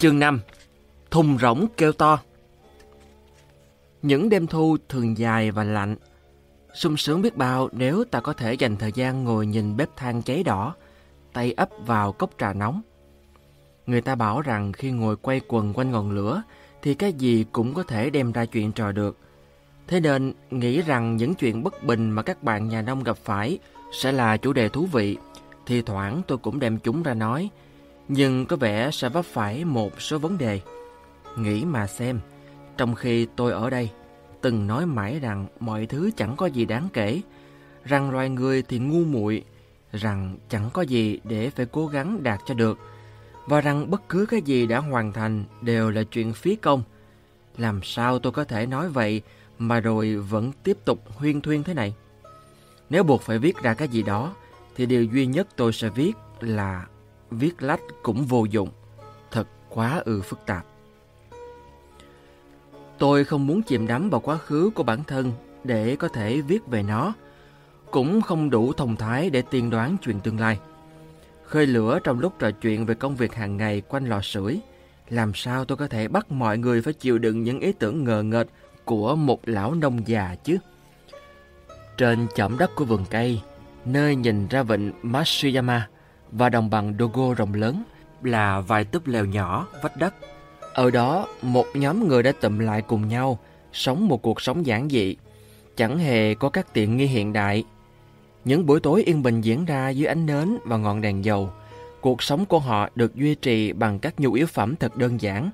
Chương 5 Thùng rỗng kêu to Những đêm thu thường dài và lạnh sung sướng biết bao nếu ta có thể dành thời gian ngồi nhìn bếp than cháy đỏ, tay ấp vào cốc trà nóng. Người ta bảo rằng khi ngồi quay quần quanh ngọn lửa thì cái gì cũng có thể đem ra chuyện trò được. Thế nên nghĩ rằng những chuyện bất bình mà các bạn nhà nông gặp phải sẽ là chủ đề thú vị. Thì thoảng tôi cũng đem chúng ra nói, nhưng có vẻ sẽ vấp phải một số vấn đề. Nghĩ mà xem, trong khi tôi ở đây, từng nói mãi rằng mọi thứ chẳng có gì đáng kể, rằng loài người thì ngu muội, rằng chẳng có gì để phải cố gắng đạt cho được, và rằng bất cứ cái gì đã hoàn thành đều là chuyện phí công. Làm sao tôi có thể nói vậy mà rồi vẫn tiếp tục huyên thuyên thế này? Nếu buộc phải viết ra cái gì đó, thì điều duy nhất tôi sẽ viết là viết lách cũng vô dụng. Thật quá ư phức tạp. Tôi không muốn chìm đắm vào quá khứ của bản thân để có thể viết về nó, cũng không đủ thông thái để tiên đoán chuyện tương lai. Khơi lửa trong lúc trò chuyện về công việc hàng ngày quanh lò sưởi, làm sao tôi có thể bắt mọi người phải chịu đựng những ý tưởng ngờ nghệch của một lão nông già chứ? Trên chõm đất của vườn cây, nơi nhìn ra vịnh Matsuyama và đồng bằng Dogo rộng lớn là vài túp lều nhỏ vách đất ở đó, một nhóm người đã tụm lại cùng nhau, sống một cuộc sống giản dị, chẳng hề có các tiện nghi hiện đại. Những buổi tối yên bình diễn ra dưới ánh nến và ngọn đèn dầu. Cuộc sống của họ được duy trì bằng các nhu yếu phẩm thật đơn giản,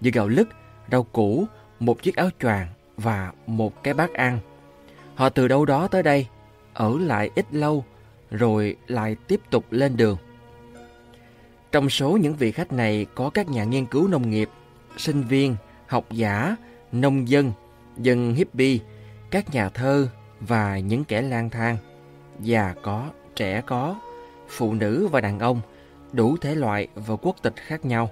như gạo lứt, rau củ, một chiếc áo choàng và một cái bát ăn. Họ từ đâu đó tới đây, ở lại ít lâu, rồi lại tiếp tục lên đường. Trong số những vị khách này có các nhà nghiên cứu nông nghiệp, sinh viên, học giả, nông dân, dân hippie, các nhà thơ và những kẻ lang thang. Già có, trẻ có, phụ nữ và đàn ông, đủ thể loại và quốc tịch khác nhau.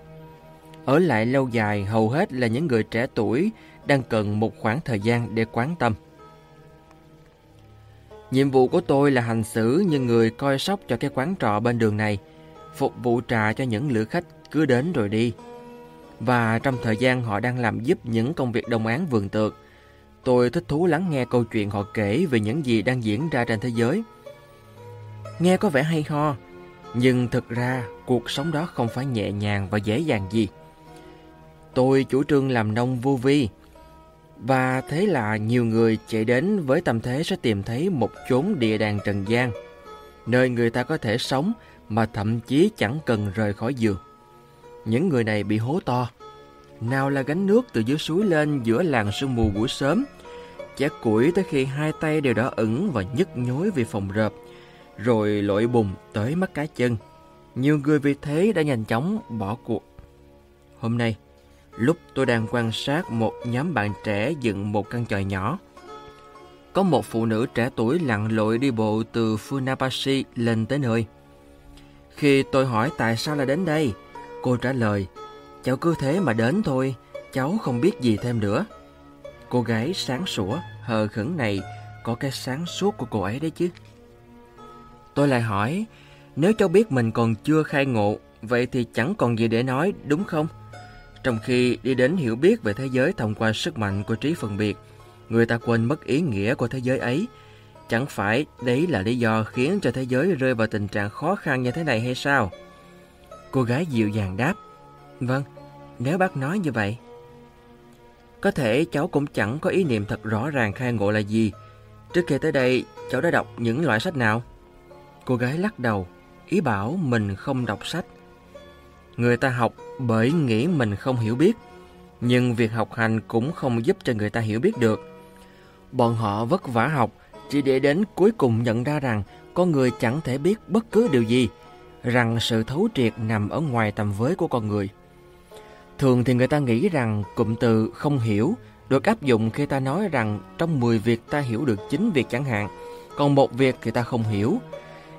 Ở lại lâu dài hầu hết là những người trẻ tuổi đang cần một khoảng thời gian để quán tâm. Nhiệm vụ của tôi là hành xử như người coi sóc cho cái quán trọ bên đường này, phục vụ trà cho những lữ khách cứ đến rồi đi. Và trong thời gian họ đang làm giúp những công việc đồng án vườn tược, tôi thích thú lắng nghe câu chuyện họ kể về những gì đang diễn ra trên thế giới. Nghe có vẻ hay ho, nhưng thực ra cuộc sống đó không phải nhẹ nhàng và dễ dàng gì. Tôi chủ trương làm nông vô vi, và thế là nhiều người chạy đến với tâm thế sẽ tìm thấy một chốn địa đàng trần gian, nơi người ta có thể sống mà thậm chí chẳng cần rời khỏi giường. Những người này bị hố to. Nào là gánh nước từ dưới suối lên giữa làng sương mù buổi sớm, chẻ củi tới khi hai tay đều đỏ ửng và nhức nhối vì phòng rợp, rồi lội bùng tới mắt cá chân. Nhiều người vì thế đã nhanh chóng bỏ cuộc. Hôm nay, lúc tôi đang quan sát một nhóm bạn trẻ dựng một căn chòi nhỏ, có một phụ nữ trẻ tuổi lặn lội đi bộ từ Funabashi lên tới nơi. Khi tôi hỏi tại sao lại đến đây, Cô trả lời, cháu cứ thế mà đến thôi, cháu không biết gì thêm nữa. Cô gái sáng sủa, hờ khẩn này có cái sáng suốt của cô ấy đấy chứ. Tôi lại hỏi, nếu cháu biết mình còn chưa khai ngộ, vậy thì chẳng còn gì để nói, đúng không? Trong khi đi đến hiểu biết về thế giới thông qua sức mạnh của trí phân biệt, người ta quên mất ý nghĩa của thế giới ấy. Chẳng phải đấy là lý do khiến cho thế giới rơi vào tình trạng khó khăn như thế này hay sao? Cô gái dịu dàng đáp Vâng, nếu bác nói như vậy Có thể cháu cũng chẳng có ý niệm thật rõ ràng khai ngộ là gì Trước khi tới đây cháu đã đọc những loại sách nào Cô gái lắc đầu Ý bảo mình không đọc sách Người ta học bởi nghĩ mình không hiểu biết Nhưng việc học hành cũng không giúp cho người ta hiểu biết được Bọn họ vất vả học Chỉ để đến cuối cùng nhận ra rằng Con người chẳng thể biết bất cứ điều gì rằng sự thấu triệt nằm ở ngoài tầm với của con người. Thường thì người ta nghĩ rằng cụm từ không hiểu được áp dụng khi ta nói rằng trong 10 việc ta hiểu được 9 việc chẳng hạn, còn một việc thì ta không hiểu.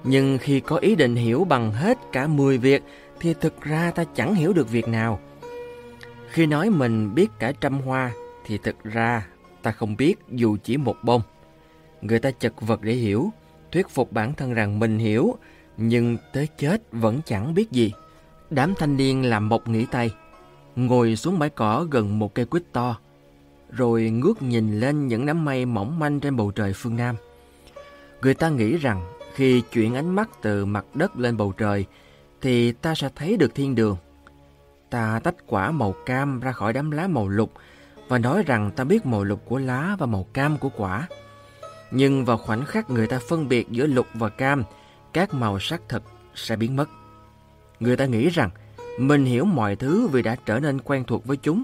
Nhưng khi có ý định hiểu bằng hết cả 10 việc thì thực ra ta chẳng hiểu được việc nào. Khi nói mình biết cả trăm hoa thì thực ra ta không biết dù chỉ một bông. Người ta chật vật để hiểu, thuyết phục bản thân rằng mình hiểu nhưng tới chết vẫn chẳng biết gì. Đám thanh niên làm một nghỉ tay. ngồi xuống bãi cỏ gần một cây quýt to, rồi ngước nhìn lên những đám mây mỏng manh trên bầu trời phương Nam. Người ta nghĩ rằng khi chuyển ánh mắt từ mặt đất lên bầu trời thì ta sẽ thấy được thiên đường. Ta tách quả màu cam ra khỏi đám lá màu lục và nói rằng ta biết màu lục của lá và màu cam của quả. Nhưng vào khoảnh khắc người ta phân biệt giữa lục và cam, các màu sắc thật sẽ biến mất. Người ta nghĩ rằng mình hiểu mọi thứ vì đã trở nên quen thuộc với chúng.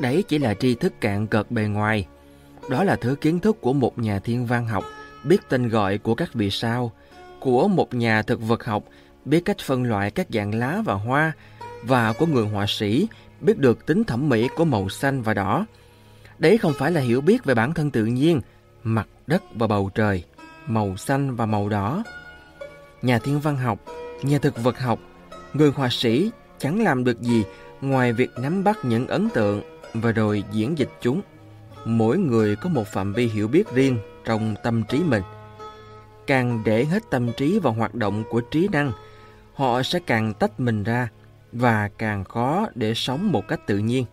Đấy chỉ là tri thức cạn cợt bề ngoài. Đó là thứ kiến thức của một nhà thiên văn học, biết tên gọi của các vì sao, của một nhà thực vật học, biết cách phân loại các dạng lá và hoa, và của người họa sĩ, biết được tính thẩm mỹ của màu xanh và đỏ. Đấy không phải là hiểu biết về bản thân tự nhiên, mặt đất và bầu trời, màu xanh và màu đỏ. Nhà thiên văn học, nhà thực vật học, người họa sĩ chẳng làm được gì ngoài việc nắm bắt những ấn tượng và rồi diễn dịch chúng. Mỗi người có một phạm vi hiểu biết riêng trong tâm trí mình. Càng để hết tâm trí vào hoạt động của trí năng, họ sẽ càng tách mình ra và càng khó để sống một cách tự nhiên.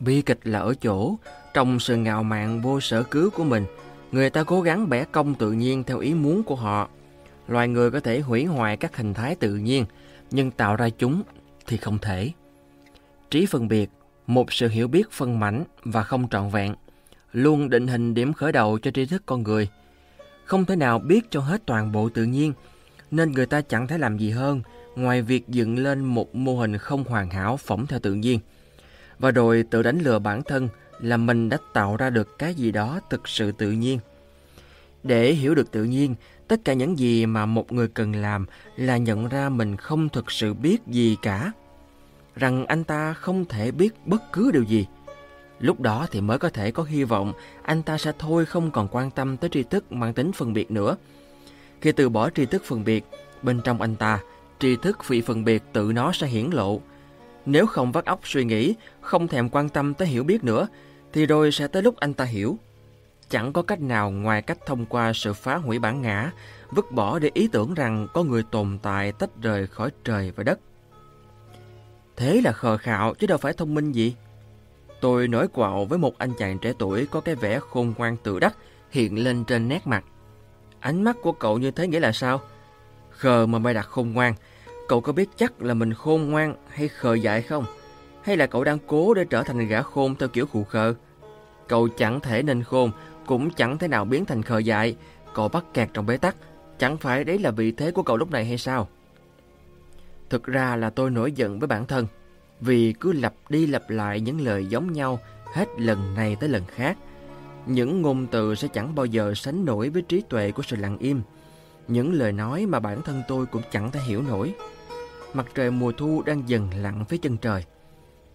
Bi kịch là ở chỗ, trong sự ngạo mạn vô sở cứu của mình, người ta cố gắng bẻ cong tự nhiên theo ý muốn của họ. Loài người có thể hủy hoại các hình thái tự nhiên, nhưng tạo ra chúng thì không thể. Trí phân biệt, một sự hiểu biết phân mảnh và không trọn vẹn, luôn định hình điểm khởi đầu cho tri thức con người. Không thể nào biết cho hết toàn bộ tự nhiên, nên người ta chẳng thể làm gì hơn ngoài việc dựng lên một mô hình không hoàn hảo phỏng theo tự nhiên. Và rồi tự đánh lừa bản thân là mình đã tạo ra được cái gì đó thực sự tự nhiên. Để hiểu được tự nhiên, tất cả những gì mà một người cần làm là nhận ra mình không thực sự biết gì cả. Rằng anh ta không thể biết bất cứ điều gì. Lúc đó thì mới có thể có hy vọng anh ta sẽ thôi không còn quan tâm tới tri thức mang tính phân biệt nữa. Khi từ bỏ tri thức phân biệt, bên trong anh ta, tri thức vị phân biệt tự nó sẽ hiển lộ. Nếu không vắt óc suy nghĩ, không thèm quan tâm tới hiểu biết nữa, thì rồi sẽ tới lúc anh ta hiểu. Chẳng có cách nào ngoài cách thông qua sự phá hủy bản ngã, vứt bỏ để ý tưởng rằng có người tồn tại tách rời khỏi trời và đất. Thế là khờ khạo chứ đâu phải thông minh gì. Tôi nói quạo với một anh chàng trẻ tuổi có cái vẻ khôn ngoan tự đắc hiện lên trên nét mặt. Ánh mắt của cậu như thế nghĩa là sao? Khờ mà mày đặt khôn ngoan. Cậu có biết chắc là mình khôn ngoan hay khờ dại không? Hay là cậu đang cố để trở thành gã khôn theo kiểu khù khờ? Cậu chẳng thể nên khôn, cũng chẳng thể nào biến thành khờ dại. Cậu bắt kẹt trong bế tắc. Chẳng phải đấy là vị thế của cậu lúc này hay sao? Thực ra là tôi nổi giận với bản thân. Vì cứ lặp đi lặp lại những lời giống nhau hết lần này tới lần khác. Những ngôn từ sẽ chẳng bao giờ sánh nổi với trí tuệ của sự lặng im. Những lời nói mà bản thân tôi cũng chẳng thể hiểu nổi. Mặt trời mùa thu đang dần lặn phía chân trời.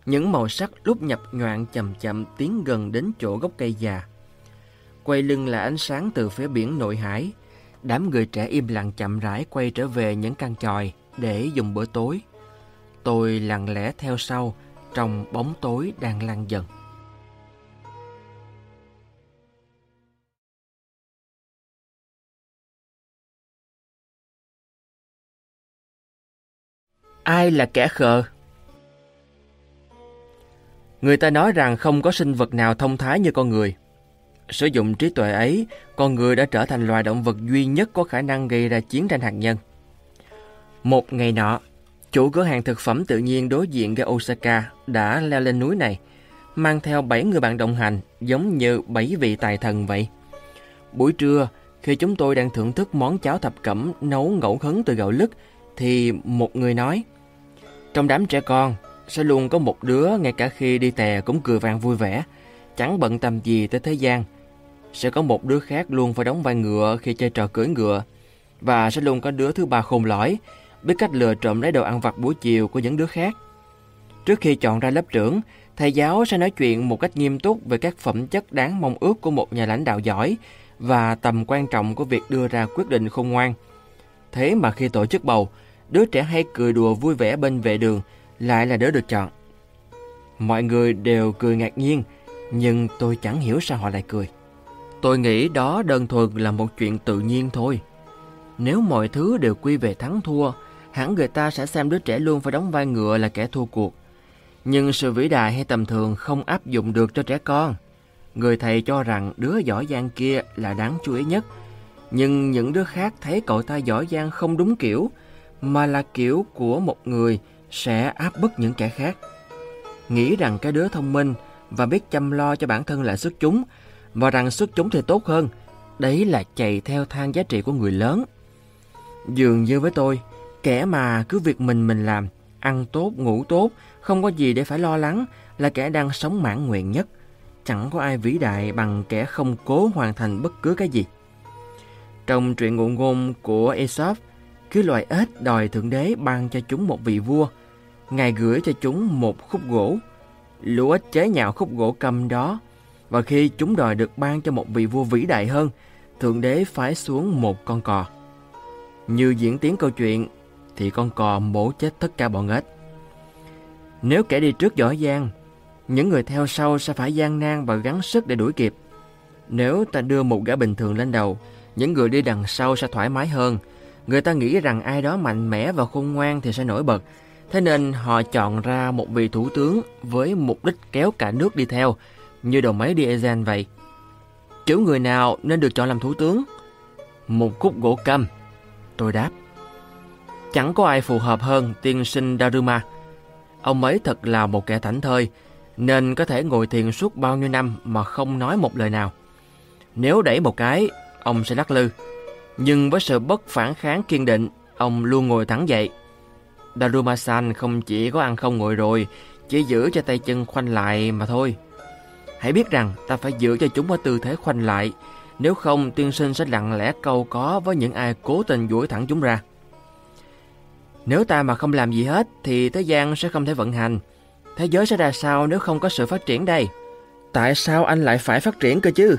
Những màu sắc lúc nhập nhoạn chậm chậm tiến gần đến chỗ gốc cây già. Quay lưng là ánh sáng từ phía biển nội hải. Đám người trẻ im lặng chậm rãi quay trở về những căn tròi để dùng bữa tối. Tôi lặng lẽ theo sau, trong bóng tối đang lan dần. Ai là kẻ khờ? Người ta nói rằng không có sinh vật nào thông thái như con người. Sử dụng trí tuệ ấy, con người đã trở thành loài động vật duy nhất có khả năng gây ra chiến tranh hạt nhân. Một ngày nọ, chủ cửa hàng thực phẩm tự nhiên đối diện ga Osaka đã leo lên núi này, mang theo 7 người bạn đồng hành giống như 7 vị tài thần vậy. Buổi trưa, khi chúng tôi đang thưởng thức món cháo thập cẩm nấu ngẫu hứng từ gạo lứt, thì một người nói trong đám trẻ con, sẽ luôn có một đứa ngay cả khi đi tè cũng cười vang vui vẻ, chẳng bận tâm gì tới thế gian. Sẽ có một đứa khác luôn phải đóng vai ngựa khi chơi trò cưỡi ngựa, và sẽ luôn có đứa thứ ba khôn lõi, biết cách lừa trộm lấy đồ ăn vặt buổi chiều của những đứa khác. Trước khi chọn ra lớp trưởng, thầy giáo sẽ nói chuyện một cách nghiêm túc về các phẩm chất đáng mong ước của một nhà lãnh đạo giỏi và tầm quan trọng của việc đưa ra quyết định khôn ngoan. Thế mà khi tổ chức bầu, đứa trẻ hay cười đùa vui vẻ bên vệ đường lại là đứa được chọn. Mọi người đều cười ngạc nhiên, nhưng tôi chẳng hiểu sao họ lại cười. Tôi nghĩ đó đơn thuần là một chuyện tự nhiên thôi. Nếu mọi thứ đều quy về thắng thua, hẳn người ta sẽ xem đứa trẻ luôn phải đóng vai ngựa là kẻ thua cuộc. Nhưng sự vĩ đại hay tầm thường không áp dụng được cho trẻ con. Người thầy cho rằng đứa giỏi giang kia là đáng chú ý nhất. Nhưng những đứa khác thấy cậu ta giỏi giang không đúng kiểu, mà là kiểu của một người sẽ áp bức những kẻ khác. Nghĩ rằng cái đứa thông minh và biết chăm lo cho bản thân là xuất chúng, và rằng xuất chúng thì tốt hơn. Đấy là chạy theo thang giá trị của người lớn. Dường như với tôi, kẻ mà cứ việc mình mình làm, ăn tốt, ngủ tốt, không có gì để phải lo lắng là kẻ đang sống mãn nguyện nhất. Chẳng có ai vĩ đại bằng kẻ không cố hoàn thành bất cứ cái gì. Trong truyện ngụ ngôn của Aesop, cứ loài ếch đòi Thượng Đế ban cho chúng một vị vua. Ngài gửi cho chúng một khúc gỗ. Lũ ếch chế nhạo khúc gỗ cầm đó. Và khi chúng đòi được ban cho một vị vua vĩ đại hơn, Thượng Đế phái xuống một con cò. Như diễn tiến câu chuyện, thì con cò mổ chết tất cả bọn ếch. Nếu kẻ đi trước giỏi giang, những người theo sau sẽ phải gian nan và gắng sức để đuổi kịp. Nếu ta đưa một gã bình thường lên đầu, những người đi đằng sau sẽ thoải mái hơn. Người ta nghĩ rằng ai đó mạnh mẽ và khôn ngoan thì sẽ nổi bật. Thế nên họ chọn ra một vị thủ tướng với mục đích kéo cả nước đi theo, như đầu máy diesel vậy. Kiểu người nào nên được chọn làm thủ tướng? Một khúc gỗ câm. Tôi đáp. Chẳng có ai phù hợp hơn tiên sinh Daruma. Ông ấy thật là một kẻ thảnh thơi, nên có thể ngồi thiền suốt bao nhiêu năm mà không nói một lời nào. Nếu đẩy một cái, ông sẽ lắc lư. Nhưng với sự bất phản kháng kiên định, ông luôn ngồi thẳng dậy. Daruma-san không chỉ có ăn không ngồi rồi, chỉ giữ cho tay chân khoanh lại mà thôi. Hãy biết rằng ta phải giữ cho chúng ở tư thế khoanh lại, nếu không tiên sinh sẽ lặng lẽ câu có với những ai cố tình duỗi thẳng chúng ra. Nếu ta mà không làm gì hết thì thế gian sẽ không thể vận hành. Thế giới sẽ ra sao nếu không có sự phát triển đây? Tại sao anh lại phải phát triển cơ chứ?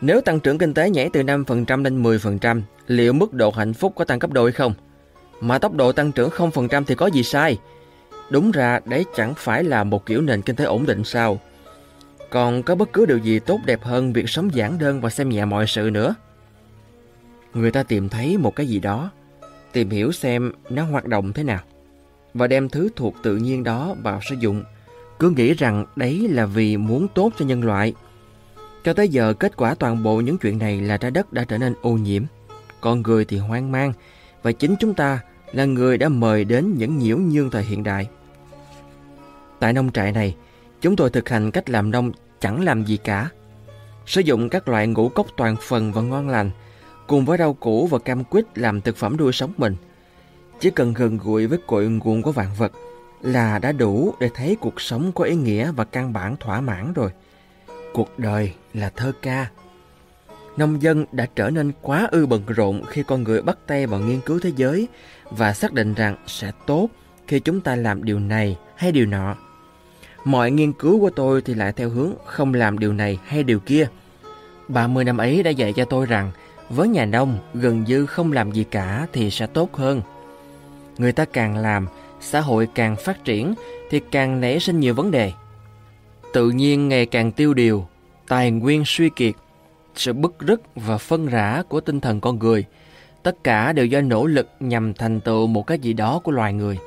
Nếu tăng trưởng kinh tế nhảy từ 5% lên 10%, liệu mức độ hạnh phúc có tăng cấp đôi không? Mà tốc độ tăng trưởng 0% thì có gì sai? Đúng ra đấy chẳng phải là một kiểu nền kinh tế ổn định sao? Còn có bất cứ điều gì tốt đẹp hơn việc sống giản đơn và xem nhẹ mọi sự nữa? Người ta tìm thấy một cái gì đó, tìm hiểu xem nó hoạt động thế nào, và đem thứ thuộc tự nhiên đó vào sử dụng, cứ nghĩ rằng đấy là vì muốn tốt cho nhân loại. Cho tới giờ kết quả toàn bộ những chuyện này là trái đất đã trở nên ô nhiễm, con người thì hoang mang, và chính chúng ta là người đã mời đến những nhiễu nhương thời hiện đại. Tại nông trại này, chúng tôi thực hành cách làm nông chẳng làm gì cả. Sử dụng các loại ngũ cốc toàn phần và ngon lành, cùng với rau củ và cam quýt làm thực phẩm nuôi sống mình. Chỉ cần gần gũi với cội nguồn của vạn vật là đã đủ để thấy cuộc sống có ý nghĩa và căn bản thỏa mãn rồi. Cuộc đời là thơ ca. Nông dân đã trở nên quá ư bận rộn khi con người bắt tay vào nghiên cứu thế giới và xác định rằng sẽ tốt khi chúng ta làm điều này hay điều nọ. Mọi nghiên cứu của tôi thì lại theo hướng không làm điều này hay điều kia. 30 năm ấy đã dạy cho tôi rằng với nhà nông gần như không làm gì cả thì sẽ tốt hơn. Người ta càng làm, xã hội càng phát triển thì càng nảy sinh nhiều vấn đề. Tự nhiên ngày càng tiêu điều, tài nguyên suy kiệt, sự bức rứt và phân rã của tinh thần con người, tất cả đều do nỗ lực nhằm thành tựu một cái gì đó của loài người.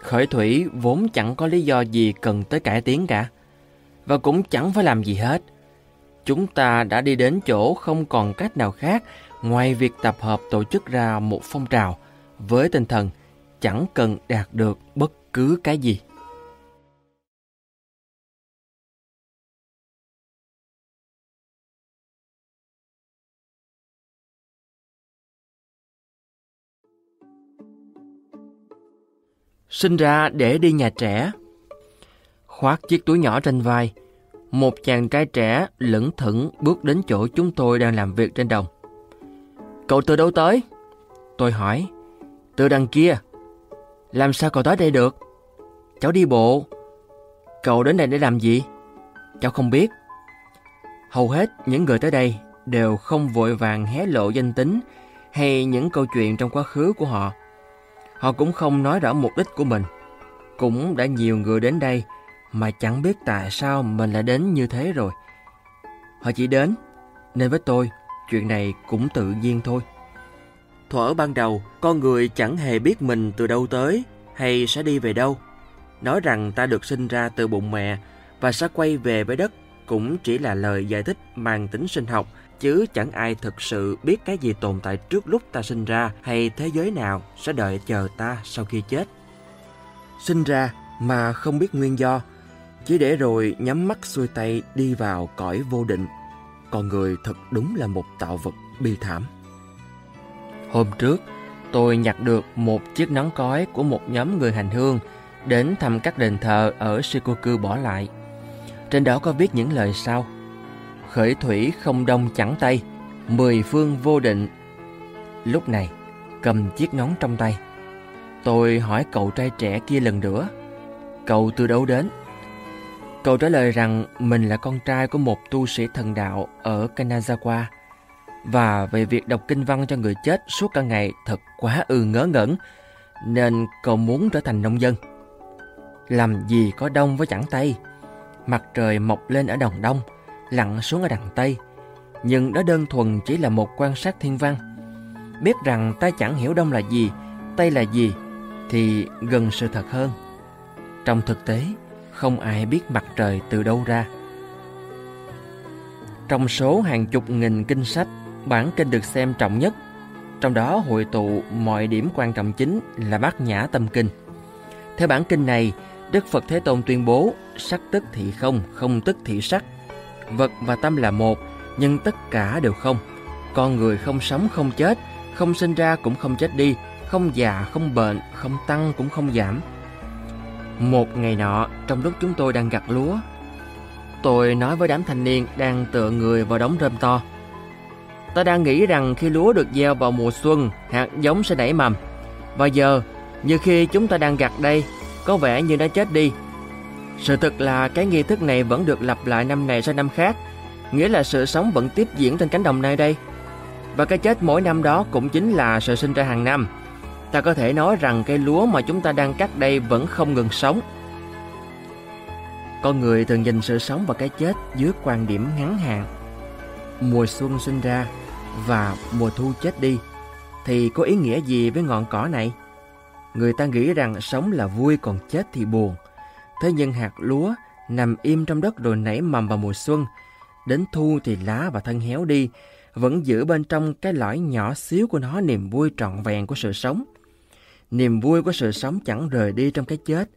Khởi thủy vốn chẳng có lý do gì cần tới cải tiến cả, và cũng chẳng phải làm gì hết. Chúng ta đã đi đến chỗ không còn cách nào khác ngoài việc tập hợp tổ chức ra một phong trào với tinh thần chẳng cần đạt được bất cứ cái gì. Sinh ra để đi nhà trẻ. Khoác chiếc túi nhỏ trên vai, một chàng trai trẻ lững thững bước đến chỗ chúng tôi đang làm việc trên đồng. Cậu từ đâu tới? Tôi hỏi. Từ đằng kia. Làm sao cậu tới đây được? Cháu đi bộ. Cậu đến đây để làm gì? Cháu không biết. Hầu hết những người tới đây đều không vội vàng hé lộ danh tính hay những câu chuyện trong quá khứ của họ. Họ cũng không nói rõ mục đích của mình. Cũng đã nhiều người đến đây mà chẳng biết tại sao mình lại đến như thế rồi. Họ chỉ đến, nên với tôi, chuyện này cũng tự nhiên thôi. Thuở ban đầu, con người chẳng hề biết mình từ đâu tới hay sẽ đi về đâu. nói rằng ta được sinh ra từ bụng mẹ và sẽ quay về với đất cũng chỉ là lời giải thích mang tính sinh học chứ chẳng ai thực sự biết cái gì tồn tại trước lúc ta sinh ra hay thế giới nào sẽ đợi chờ ta sau khi chết. Sinh ra mà không biết nguyên do, chỉ để rồi nhắm mắt xuôi tay đi vào cõi vô định. Con người thật đúng là một tạo vật bi thảm. Hôm trước, tôi nhặt được một chiếc nón cói của một nhóm người hành hương đến thăm các đền thờ ở Shikoku bỏ lại. Trên đó có viết những lời sau. Khởi thủy không đông chẳng tay, mười phương vô định. Lúc này, cầm chiếc nón trong tay. Tôi hỏi cậu trai trẻ kia lần nữa. Cậu từ đâu đến? Cậu trả lời rằng mình là con trai của một tu sĩ thần đạo ở Kanazawa và về việc đọc kinh văn cho người chết suốt cả ngày thật quá ư ngớ ngẩn nên cậu muốn trở thành nông dân. Làm gì có đông với chẳng tay, mặt trời mọc lên ở đồng đông, lặn xuống ở đằng tây, nhưng đó đơn thuần chỉ là một quan sát thiên văn. Biết rằng ta chẳng hiểu đông là gì, tây là gì thì gần sự thật hơn. Trong thực tế, không ai biết mặt trời từ đâu ra. Trong số hàng chục nghìn kinh sách, bản kinh được xem trọng nhất, trong đó hội tụ mọi điểm quan trọng chính là bát nhã tâm kinh. Theo bản kinh này, Đức Phật Thế Tôn tuyên bố sắc tức thị không, không tức thị sắc. Vật và tâm là một, nhưng tất cả đều không. Con người không sống không chết, không sinh ra cũng không chết đi, không già không bệnh, không tăng cũng không giảm. Một ngày nọ, trong lúc chúng tôi đang gặt lúa, tôi nói với đám thanh niên đang tựa người vào đống rơm to. Ta đang nghĩ rằng khi lúa được gieo vào mùa xuân, hạt giống sẽ nảy mầm. Và giờ, như khi chúng ta đang gặt đây, có vẻ như đã chết đi. Sự thật là cái nghi thức này vẫn được lặp lại năm này sang năm khác, nghĩa là sự sống vẫn tiếp diễn trên cánh đồng này đây. Và cái chết mỗi năm đó cũng chính là sự sinh ra hàng năm. Ta có thể nói rằng cây lúa mà chúng ta đang cắt đây vẫn không ngừng sống. Con người thường nhìn sự sống và cái chết dưới quan điểm ngắn hạn. Mùa xuân sinh ra và mùa thu chết đi thì có ý nghĩa gì với ngọn cỏ này? Người ta nghĩ rằng sống là vui còn chết thì buồn. Thế nhưng hạt lúa nằm im trong đất rồi nảy mầm vào mùa xuân. Đến thu thì lá và thân héo đi, vẫn giữ bên trong cái lõi nhỏ xíu của nó niềm vui trọn vẹn của sự sống. Niềm vui của sự sống chẳng rời đi trong cái chết.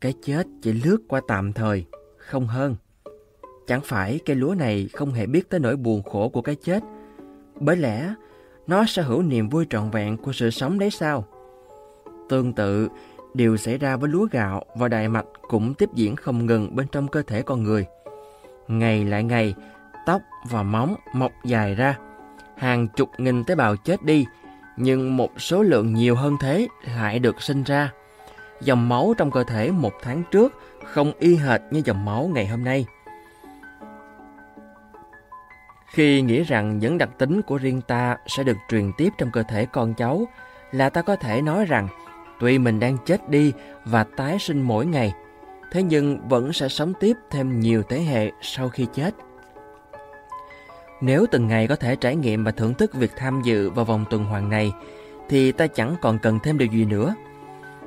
Cái chết chỉ lướt qua tạm thời, không hơn. Chẳng phải cây lúa này không hề biết tới nỗi buồn khổ của cái chết. Bởi lẽ, nó sở hữu niềm vui trọn vẹn của sự sống đấy sao? Tương tự, điều xảy ra với lúa gạo và đại mạch cũng tiếp diễn không ngừng bên trong cơ thể con người. Ngày lại ngày, tóc và móng mọc dài ra. Hàng chục nghìn tế bào chết đi, nhưng một số lượng nhiều hơn thế lại được sinh ra. Dòng máu trong cơ thể một tháng trước không y hệt như dòng máu ngày hôm nay. Khi nghĩ rằng những đặc tính của riêng ta sẽ được truyền tiếp trong cơ thể con cháu, là ta có thể nói rằng Tuy mình đang chết đi và tái sinh mỗi ngày, thế nhưng vẫn sẽ sống tiếp thêm nhiều thế hệ sau khi chết. Nếu từng ngày có thể trải nghiệm và thưởng thức việc tham dự vào vòng tuần hoàn này, thì ta chẳng còn cần thêm điều gì nữa.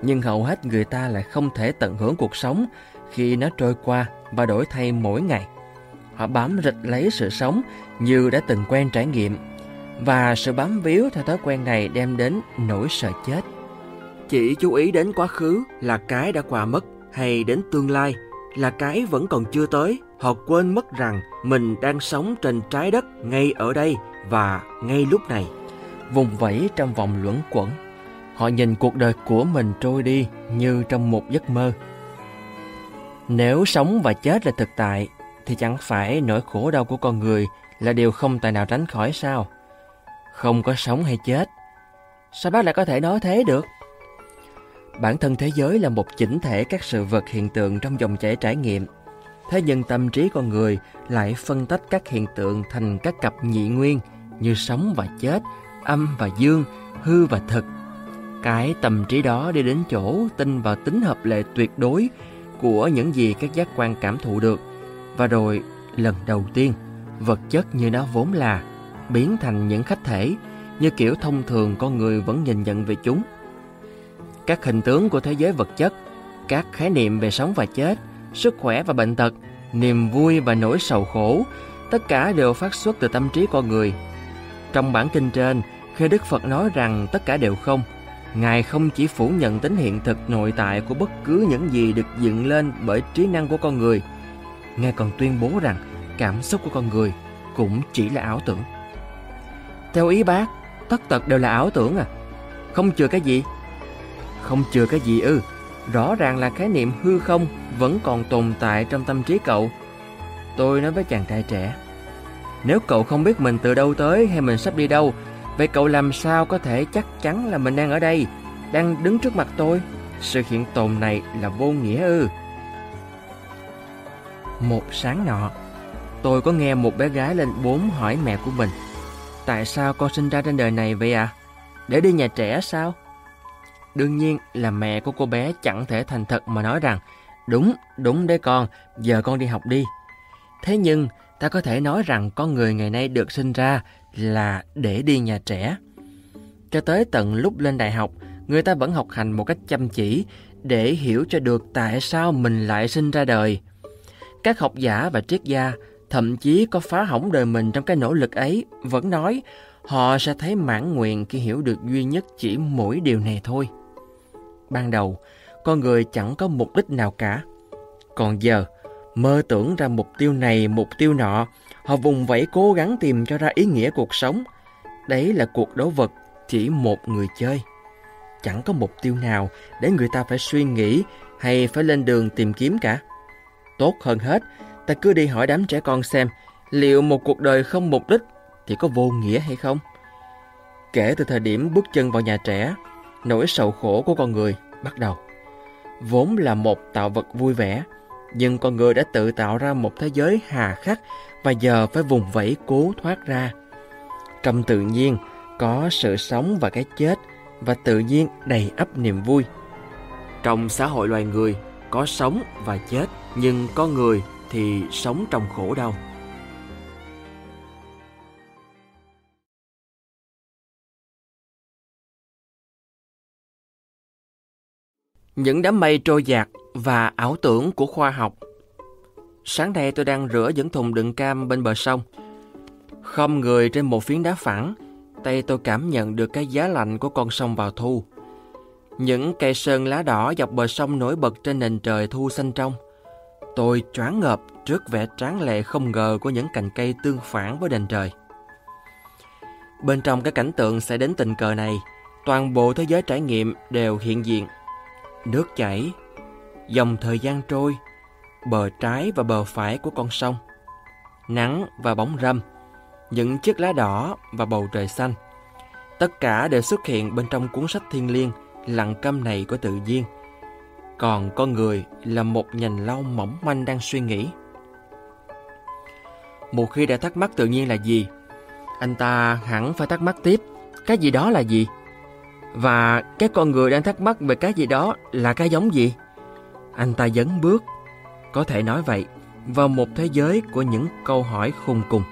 Nhưng hầu hết người ta lại không thể tận hưởng cuộc sống khi nó trôi qua và đổi thay mỗi ngày. Họ bám rịch lấy sự sống như đã từng quen trải nghiệm, và sự bám víu theo thói quen này đem đến nỗi sợ chết. Chỉ chú ý đến quá khứ là cái đã qua mất hay đến tương lai là cái vẫn còn chưa tới. Họ quên mất rằng mình đang sống trên trái đất ngay ở đây và ngay lúc này. Vùng vẫy trong vòng luẩn quẩn. Họ nhìn cuộc đời của mình trôi đi như trong một giấc mơ. Nếu sống và chết là thực tại, thì chẳng phải nỗi khổ đau của con người là điều không tài nào tránh khỏi sao? Không có sống hay chết. Sao bác lại có thể nói thế được? Bản thân thế giới là một chỉnh thể các sự vật hiện tượng trong dòng chảy trải nghiệm. Thế nhưng tâm trí con người lại phân tách các hiện tượng thành các cặp nhị nguyên như sống và chết, âm và dương, hư và thực. Cái tâm trí đó đi đến chỗ tin vào tính hợp lệ tuyệt đối của những gì các giác quan cảm thụ được. Và rồi, lần đầu tiên, vật chất như nó vốn là, biến thành những khách thể như kiểu thông thường con người vẫn nhìn nhận về chúng các hình tướng của thế giới vật chất, các khái niệm về sống và chết, sức khỏe và bệnh tật, niềm vui và nỗi sầu khổ, tất cả đều phát xuất từ tâm trí con người. Trong bản kinh trên, khi Đức Phật nói rằng tất cả đều không, Ngài không chỉ phủ nhận tính hiện thực nội tại của bất cứ những gì được dựng lên bởi trí năng của con người, Ngài còn tuyên bố rằng cảm xúc của con người cũng chỉ là ảo tưởng. Theo ý bác, tất tật đều là ảo tưởng à? Không chừa cái gì? Không chừa cái gì ư? Rõ ràng là khái niệm hư không vẫn còn tồn tại trong tâm trí cậu. Tôi nói với chàng trai trẻ. Nếu cậu không biết mình từ đâu tới hay mình sắp đi đâu, vậy cậu làm sao có thể chắc chắn là mình đang ở đây, đang đứng trước mặt tôi? Sự hiện tồn này là vô nghĩa ư? Một sáng nọ, tôi có nghe một bé gái lên bốn hỏi mẹ của mình. Tại sao con sinh ra trên đời này vậy ạ? À? Để đi nhà trẻ sao? Đương nhiên là mẹ của cô bé chẳng thể thành thật mà nói rằng Đúng, đúng đấy con, giờ con đi học đi. Thế nhưng ta có thể nói rằng con người ngày nay được sinh ra là để đi nhà trẻ. Cho tới tận lúc lên đại học, người ta vẫn học hành một cách chăm chỉ để hiểu cho được tại sao mình lại sinh ra đời. Các học giả và triết gia thậm chí có phá hỏng đời mình trong cái nỗ lực ấy vẫn nói họ sẽ thấy mãn nguyện khi hiểu được duy nhất chỉ mỗi điều này thôi. Ban đầu, con người chẳng có mục đích nào cả. Còn giờ, mơ tưởng ra mục tiêu này, mục tiêu nọ, họ vùng vẫy cố gắng tìm cho ra ý nghĩa cuộc sống. Đấy là cuộc đấu vật chỉ một người chơi. Chẳng có mục tiêu nào để người ta phải suy nghĩ hay phải lên đường tìm kiếm cả. Tốt hơn hết, ta cứ đi hỏi đám trẻ con xem liệu một cuộc đời không mục đích thì có vô nghĩa hay không? Kể từ thời điểm bước chân vào nhà trẻ, nỗi sầu khổ của con người bắt đầu. Vốn là một tạo vật vui vẻ, nhưng con người đã tự tạo ra một thế giới hà khắc và giờ phải vùng vẫy cố thoát ra. Trong tự nhiên có sự sống và cái chết và tự nhiên đầy ắp niềm vui. Trong xã hội loài người có sống và chết, nhưng con người thì sống trong khổ đau. Những đám mây trôi dạt và ảo tưởng của khoa học. Sáng nay tôi đang rửa những thùng đựng cam bên bờ sông. Không người trên một phiến đá phẳng, tay tôi cảm nhận được cái giá lạnh của con sông vào thu. Những cây sơn lá đỏ dọc bờ sông nổi bật trên nền trời thu xanh trong. Tôi choáng ngợp trước vẻ tráng lệ không ngờ của những cành cây tương phản với nền trời. Bên trong cái cảnh tượng sẽ đến tình cờ này, toàn bộ thế giới trải nghiệm đều hiện diện nước chảy, dòng thời gian trôi, bờ trái và bờ phải của con sông, nắng và bóng râm, những chiếc lá đỏ và bầu trời xanh. Tất cả đều xuất hiện bên trong cuốn sách thiên liêng lặng câm này của tự nhiên. Còn con người là một nhành lau mỏng manh đang suy nghĩ. Một khi đã thắc mắc tự nhiên là gì, anh ta hẳn phải thắc mắc tiếp, cái gì đó là gì? Và cái con người đang thắc mắc về cái gì đó là cái giống gì? Anh ta dấn bước, có thể nói vậy, vào một thế giới của những câu hỏi khùng cùng.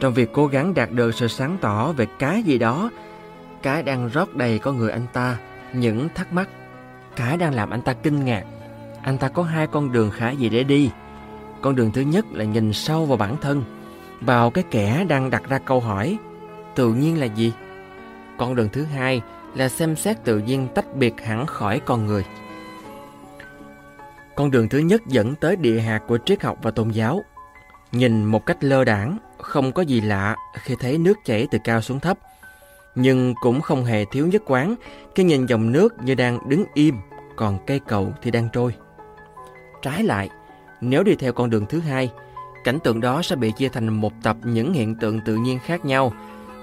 Trong việc cố gắng đạt được sự sáng tỏ về cái gì đó, cái đang rót đầy con người anh ta những thắc mắc. Cái đang làm anh ta kinh ngạc. Anh ta có hai con đường khả gì để đi. Con đường thứ nhất là nhìn sâu vào bản thân, vào cái kẻ đang đặt ra câu hỏi. Tự nhiên là gì? Con đường thứ hai là xem xét tự nhiên tách biệt hẳn khỏi con người. Con đường thứ nhất dẫn tới địa hạt của triết học và tôn giáo. Nhìn một cách lơ đảng, không có gì lạ khi thấy nước chảy từ cao xuống thấp. Nhưng cũng không hề thiếu nhất quán khi nhìn dòng nước như đang đứng im, còn cây cầu thì đang trôi. Trái lại, nếu đi theo con đường thứ hai, cảnh tượng đó sẽ bị chia thành một tập những hiện tượng tự nhiên khác nhau.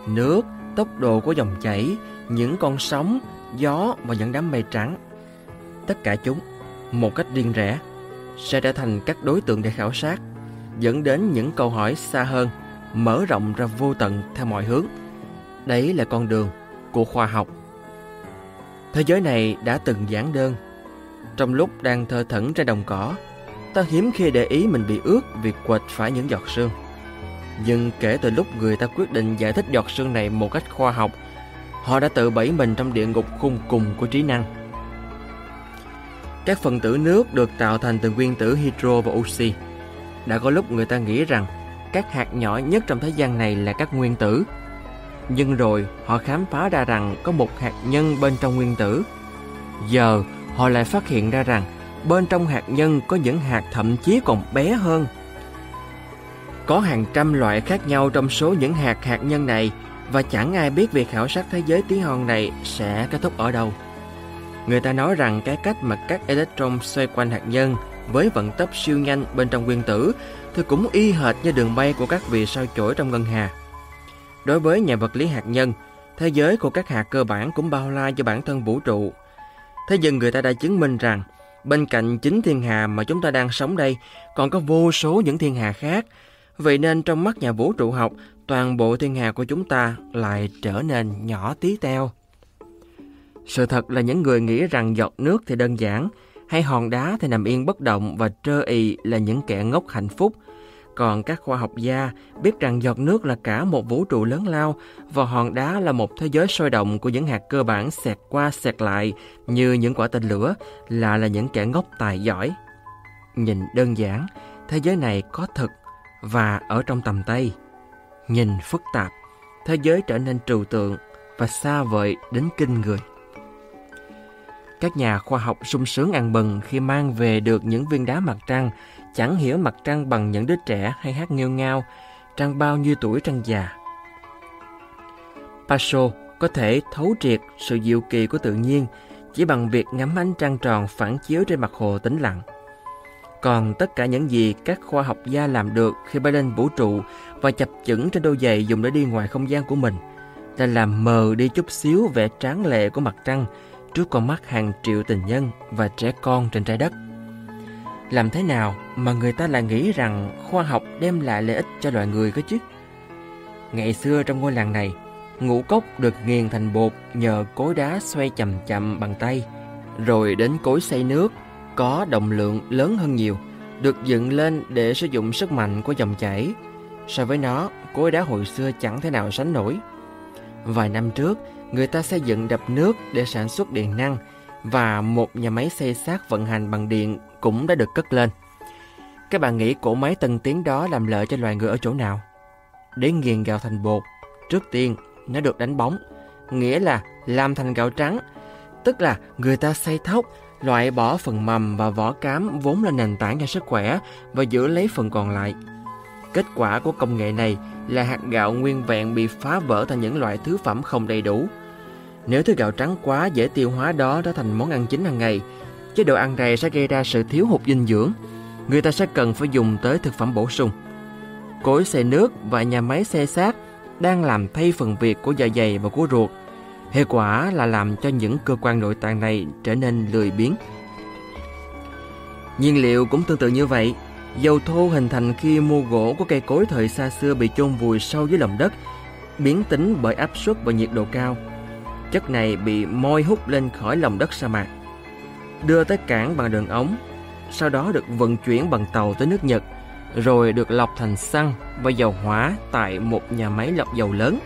Nước, tốc độ của dòng chảy, những con sóng, gió và những đám mây trắng. Tất cả chúng, một cách riêng rẽ, sẽ trở thành các đối tượng để khảo sát, dẫn đến những câu hỏi xa hơn, mở rộng ra vô tận theo mọi hướng. Đấy là con đường của khoa học. Thế giới này đã từng giản đơn. Trong lúc đang thơ thẩn trên đồng cỏ, ta hiếm khi để ý mình bị ướt vì quệt phải những giọt sương. Nhưng kể từ lúc người ta quyết định giải thích giọt sương này một cách khoa học, họ đã tự bẫy mình trong địa ngục khung cùng của trí năng. Các phần tử nước được tạo thành từ nguyên tử hydro và oxy. Đã có lúc người ta nghĩ rằng các hạt nhỏ nhất trong thế gian này là các nguyên tử. Nhưng rồi họ khám phá ra rằng có một hạt nhân bên trong nguyên tử. Giờ họ lại phát hiện ra rằng bên trong hạt nhân có những hạt thậm chí còn bé hơn. Có hàng trăm loại khác nhau trong số những hạt hạt nhân này và chẳng ai biết việc khảo sát thế giới tí hon này sẽ kết thúc ở đâu. Người ta nói rằng cái cách mà các electron xoay quanh hạt nhân với vận tốc siêu nhanh bên trong nguyên tử thì cũng y hệt như đường bay của các vì sao chổi trong ngân hà. Đối với nhà vật lý hạt nhân, thế giới của các hạt cơ bản cũng bao la cho bản thân vũ trụ. Thế nhưng người ta đã chứng minh rằng bên cạnh chính thiên hà mà chúng ta đang sống đây còn có vô số những thiên hà khác. Vậy nên trong mắt nhà vũ trụ học, toàn bộ thiên hà của chúng ta lại trở nên nhỏ tí teo. Sự thật là những người nghĩ rằng giọt nước thì đơn giản, hay hòn đá thì nằm yên bất động và trơ ì là những kẻ ngốc hạnh phúc. Còn các khoa học gia biết rằng giọt nước là cả một vũ trụ lớn lao và hòn đá là một thế giới sôi động của những hạt cơ bản xẹt qua xẹt lại như những quả tên lửa là là những kẻ ngốc tài giỏi. Nhìn đơn giản, thế giới này có thật và ở trong tầm tay. Nhìn phức tạp, thế giới trở nên trừu tượng và xa vời đến kinh người. Các nhà khoa học sung sướng ăn mừng khi mang về được những viên đá mặt trăng, chẳng hiểu mặt trăng bằng những đứa trẻ hay hát nghêu ngao, trăng bao nhiêu tuổi trăng già. Paso có thể thấu triệt sự diệu kỳ của tự nhiên chỉ bằng việc ngắm ánh trăng tròn phản chiếu trên mặt hồ tĩnh lặng. Còn tất cả những gì các khoa học gia làm được khi bay lên vũ trụ và chập chững trên đôi giày dùng để đi ngoài không gian của mình là làm mờ đi chút xíu vẻ tráng lệ của mặt trăng trước con mắt hàng triệu tình nhân và trẻ con trên trái đất. Làm thế nào mà người ta lại nghĩ rằng khoa học đem lại lợi ích cho loài người cơ chứ? Ngày xưa trong ngôi làng này, ngũ cốc được nghiền thành bột nhờ cối đá xoay chậm chậm bằng tay, rồi đến cối xay nước có động lượng lớn hơn nhiều, được dựng lên để sử dụng sức mạnh của dòng chảy. So với nó, cối đá hồi xưa chẳng thể nào sánh nổi. Vài năm trước, người ta xây dựng đập nước để sản xuất điện năng và một nhà máy xây xác vận hành bằng điện cũng đã được cất lên. Các bạn nghĩ cỗ máy tân tiến đó làm lợi cho loài người ở chỗ nào? Để nghiền gạo thành bột, trước tiên nó được đánh bóng, nghĩa là làm thành gạo trắng, tức là người ta xay thóc, loại bỏ phần mầm và vỏ cám vốn là nền tảng cho sức khỏe và giữ lấy phần còn lại. Kết quả của công nghệ này là hạt gạo nguyên vẹn bị phá vỡ thành những loại thứ phẩm không đầy đủ. Nếu thứ gạo trắng quá dễ tiêu hóa đó trở thành món ăn chính hàng ngày, chế độ ăn này sẽ gây ra sự thiếu hụt dinh dưỡng. Người ta sẽ cần phải dùng tới thực phẩm bổ sung. Cối xay nước và nhà máy xay xác đang làm thay phần việc của dạ dày và của ruột. Hệ quả là làm cho những cơ quan nội tạng này trở nên lười biếng. Nhiên liệu cũng tương tự như vậy. Dầu thô hình thành khi mua gỗ của cây cối thời xa xưa bị chôn vùi sâu dưới lòng đất, biến tính bởi áp suất và nhiệt độ cao. Chất này bị môi hút lên khỏi lòng đất sa mạc, đưa tới cảng bằng đường ống, sau đó được vận chuyển bằng tàu tới nước Nhật, rồi được lọc thành xăng và dầu hỏa tại một nhà máy lọc dầu lớn.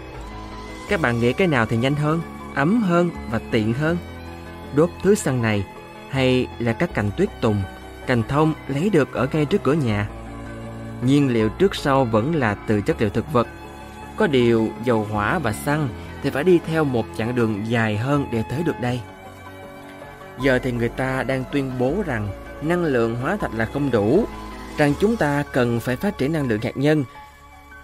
Các bạn nghĩ cái nào thì nhanh hơn, ấm hơn và tiện hơn? Đốt thứ xăng này hay là các cành tuyết tùng cành thông lấy được ở ngay trước cửa nhà. Nhiên liệu trước sau vẫn là từ chất liệu thực vật. Có điều dầu hỏa và xăng thì phải đi theo một chặng đường dài hơn để tới được đây. Giờ thì người ta đang tuyên bố rằng năng lượng hóa thạch là không đủ, rằng chúng ta cần phải phát triển năng lượng hạt nhân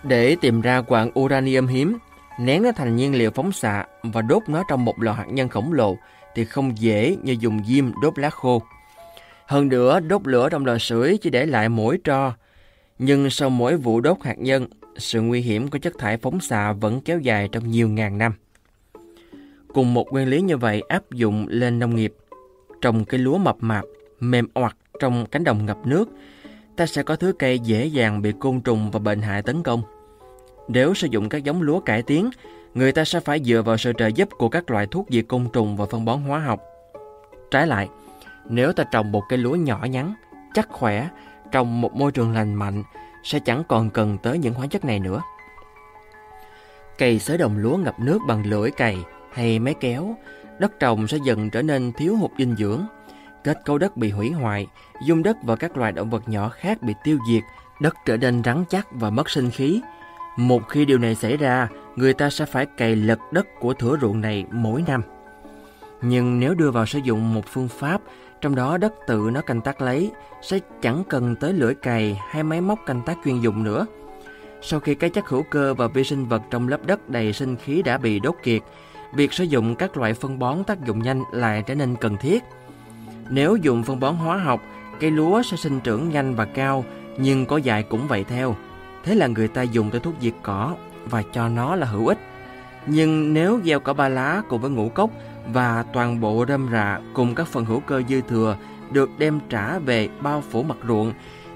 để tìm ra quặng uranium hiếm, nén nó thành nhiên liệu phóng xạ và đốt nó trong một lò hạt nhân khổng lồ thì không dễ như dùng diêm đốt lá khô. Hơn nữa, đốt lửa trong lò sưởi chỉ để lại mỗi tro. Nhưng sau mỗi vụ đốt hạt nhân, sự nguy hiểm của chất thải phóng xạ vẫn kéo dài trong nhiều ngàn năm. Cùng một nguyên lý như vậy áp dụng lên nông nghiệp. Trồng cây lúa mập mạp, mềm oặt trong cánh đồng ngập nước, ta sẽ có thứ cây dễ dàng bị côn trùng và bệnh hại tấn công. Nếu sử dụng các giống lúa cải tiến, người ta sẽ phải dựa vào sự trợ giúp của các loại thuốc diệt côn trùng và phân bón hóa học. Trái lại, nếu ta trồng một cây lúa nhỏ nhắn, chắc khỏe, trong một môi trường lành mạnh, sẽ chẳng còn cần tới những hóa chất này nữa. Cày xới đồng lúa ngập nước bằng lưỡi cày hay máy kéo, đất trồng sẽ dần trở nên thiếu hụt dinh dưỡng. kết cấu đất bị hủy hoại, dung đất và các loài động vật nhỏ khác bị tiêu diệt, đất trở nên rắn chắc và mất sinh khí. Một khi điều này xảy ra, người ta sẽ phải cày lật đất của thửa ruộng này mỗi năm. Nhưng nếu đưa vào sử dụng một phương pháp, trong đó đất tự nó canh tác lấy, sẽ chẳng cần tới lưỡi cày hay máy móc canh tác chuyên dụng nữa. Sau khi cái chất hữu cơ và vi sinh vật trong lớp đất đầy sinh khí đã bị đốt kiệt, việc sử dụng các loại phân bón tác dụng nhanh lại trở nên cần thiết. Nếu dùng phân bón hóa học, cây lúa sẽ sinh trưởng nhanh và cao, nhưng có dại cũng vậy theo. Thế là người ta dùng tới thuốc diệt cỏ và cho nó là hữu ích. Nhưng nếu gieo cỏ ba lá cùng với ngũ cốc và toàn bộ rơm rạ cùng các phần hữu cơ dư thừa được đem trả về bao phủ mặt ruộng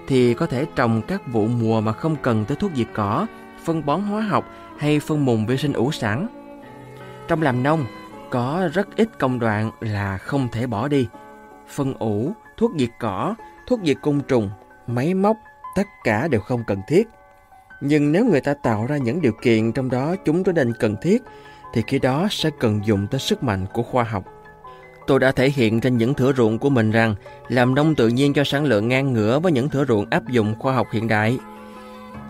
thì có thể trồng các vụ mùa mà không cần tới thuốc diệt cỏ, phân bón hóa học hay phân mùn vi sinh ủ sẵn. Trong làm nông, có rất ít công đoạn là không thể bỏ đi. Phân ủ, thuốc diệt cỏ, thuốc diệt côn trùng, máy móc, tất cả đều không cần thiết. Nhưng nếu người ta tạo ra những điều kiện trong đó chúng trở nên cần thiết, thì khi đó sẽ cần dùng tới sức mạnh của khoa học. Tôi đã thể hiện trên những thửa ruộng của mình rằng làm nông tự nhiên cho sản lượng ngang ngửa với những thửa ruộng áp dụng khoa học hiện đại.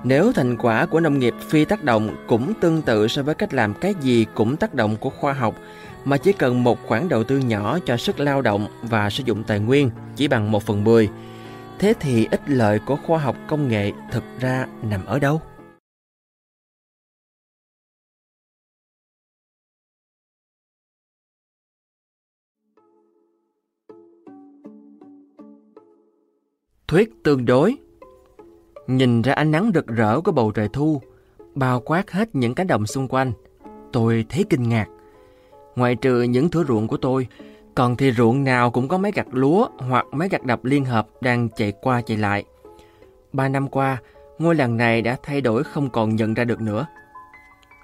Nếu thành quả của nông nghiệp phi tác động cũng tương tự so với cách làm cái gì cũng tác động của khoa học mà chỉ cần một khoản đầu tư nhỏ cho sức lao động và sử dụng tài nguyên chỉ bằng một phần mười, thế thì ích lợi của khoa học công nghệ thực ra nằm ở đâu? Thuyết tương đối Nhìn ra ánh nắng rực rỡ của bầu trời thu, bao quát hết những cánh đồng xung quanh, tôi thấy kinh ngạc. Ngoài trừ những thửa ruộng của tôi, còn thì ruộng nào cũng có máy gặt lúa hoặc máy gặt đập liên hợp đang chạy qua chạy lại. Ba năm qua, ngôi làng này đã thay đổi không còn nhận ra được nữa.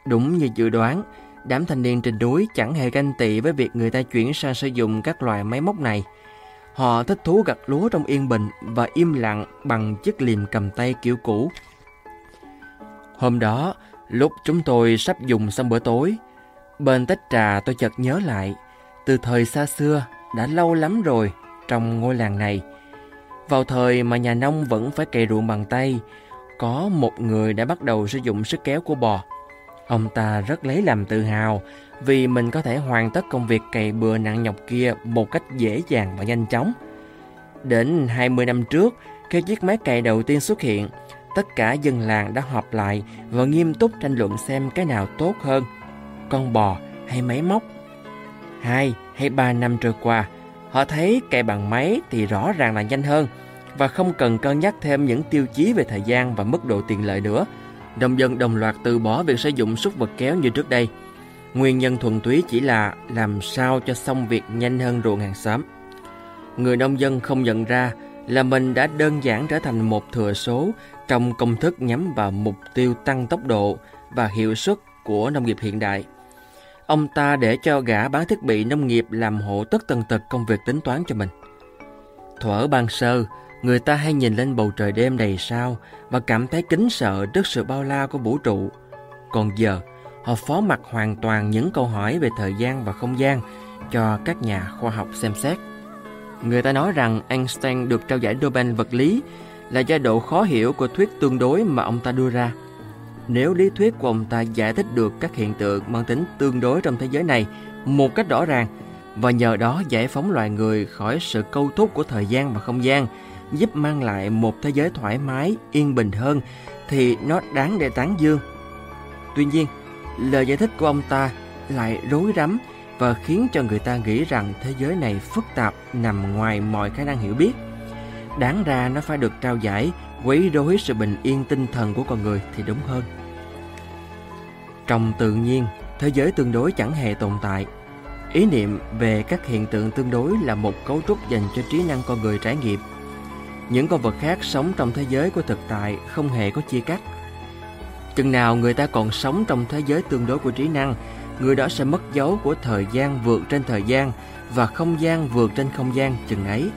Đúng như dự đoán, đám thanh niên trên núi chẳng hề ganh tị với việc người ta chuyển sang sử dụng các loại máy móc này – Họ thích thú gặt lúa trong yên bình và im lặng bằng chiếc liềm cầm tay kiểu cũ. Hôm đó, lúc chúng tôi sắp dùng xong bữa tối, bên tách trà tôi chợt nhớ lại, từ thời xa xưa, đã lâu lắm rồi, trong ngôi làng này. Vào thời mà nhà nông vẫn phải cày ruộng bằng tay, có một người đã bắt đầu sử dụng sức kéo của bò. Ông ta rất lấy làm tự hào vì mình có thể hoàn tất công việc cày bừa nặng nhọc kia một cách dễ dàng và nhanh chóng. Đến 20 năm trước, khi chiếc máy cày đầu tiên xuất hiện, tất cả dân làng đã họp lại và nghiêm túc tranh luận xem cái nào tốt hơn, con bò hay máy móc. Hai hay ba năm trôi qua, họ thấy cày bằng máy thì rõ ràng là nhanh hơn và không cần cân nhắc thêm những tiêu chí về thời gian và mức độ tiện lợi nữa. Nông dân đồng loạt từ bỏ việc sử dụng súc vật kéo như trước đây – Nguyên nhân thuần túy chỉ là làm sao cho xong việc nhanh hơn ruộng hàng xóm. Người nông dân không nhận ra là mình đã đơn giản trở thành một thừa số trong công thức nhắm vào mục tiêu tăng tốc độ và hiệu suất của nông nghiệp hiện đại. Ông ta để cho gã bán thiết bị nông nghiệp làm hộ tất tần tật công việc tính toán cho mình. Thuở ban sơ, người ta hay nhìn lên bầu trời đêm đầy sao và cảm thấy kính sợ trước sự bao la của vũ trụ. Còn giờ, họ phó mặc hoàn toàn những câu hỏi về thời gian và không gian cho các nhà khoa học xem xét. Người ta nói rằng Einstein được trao giải Nobel vật lý là do độ khó hiểu của thuyết tương đối mà ông ta đưa ra. Nếu lý thuyết của ông ta giải thích được các hiện tượng mang tính tương đối trong thế giới này một cách rõ ràng và nhờ đó giải phóng loài người khỏi sự câu thúc của thời gian và không gian, giúp mang lại một thế giới thoải mái, yên bình hơn thì nó đáng để tán dương. Tuy nhiên, lời giải thích của ông ta lại rối rắm và khiến cho người ta nghĩ rằng thế giới này phức tạp nằm ngoài mọi khả năng hiểu biết. Đáng ra nó phải được trao giải quấy rối sự bình yên tinh thần của con người thì đúng hơn. Trong tự nhiên, thế giới tương đối chẳng hề tồn tại. Ý niệm về các hiện tượng tương đối là một cấu trúc dành cho trí năng con người trải nghiệm. Những con vật khác sống trong thế giới của thực tại không hề có chia cắt Chừng nào người ta còn sống trong thế giới tương đối của trí năng, người đó sẽ mất dấu của thời gian vượt trên thời gian và không gian vượt trên không gian chừng ấy.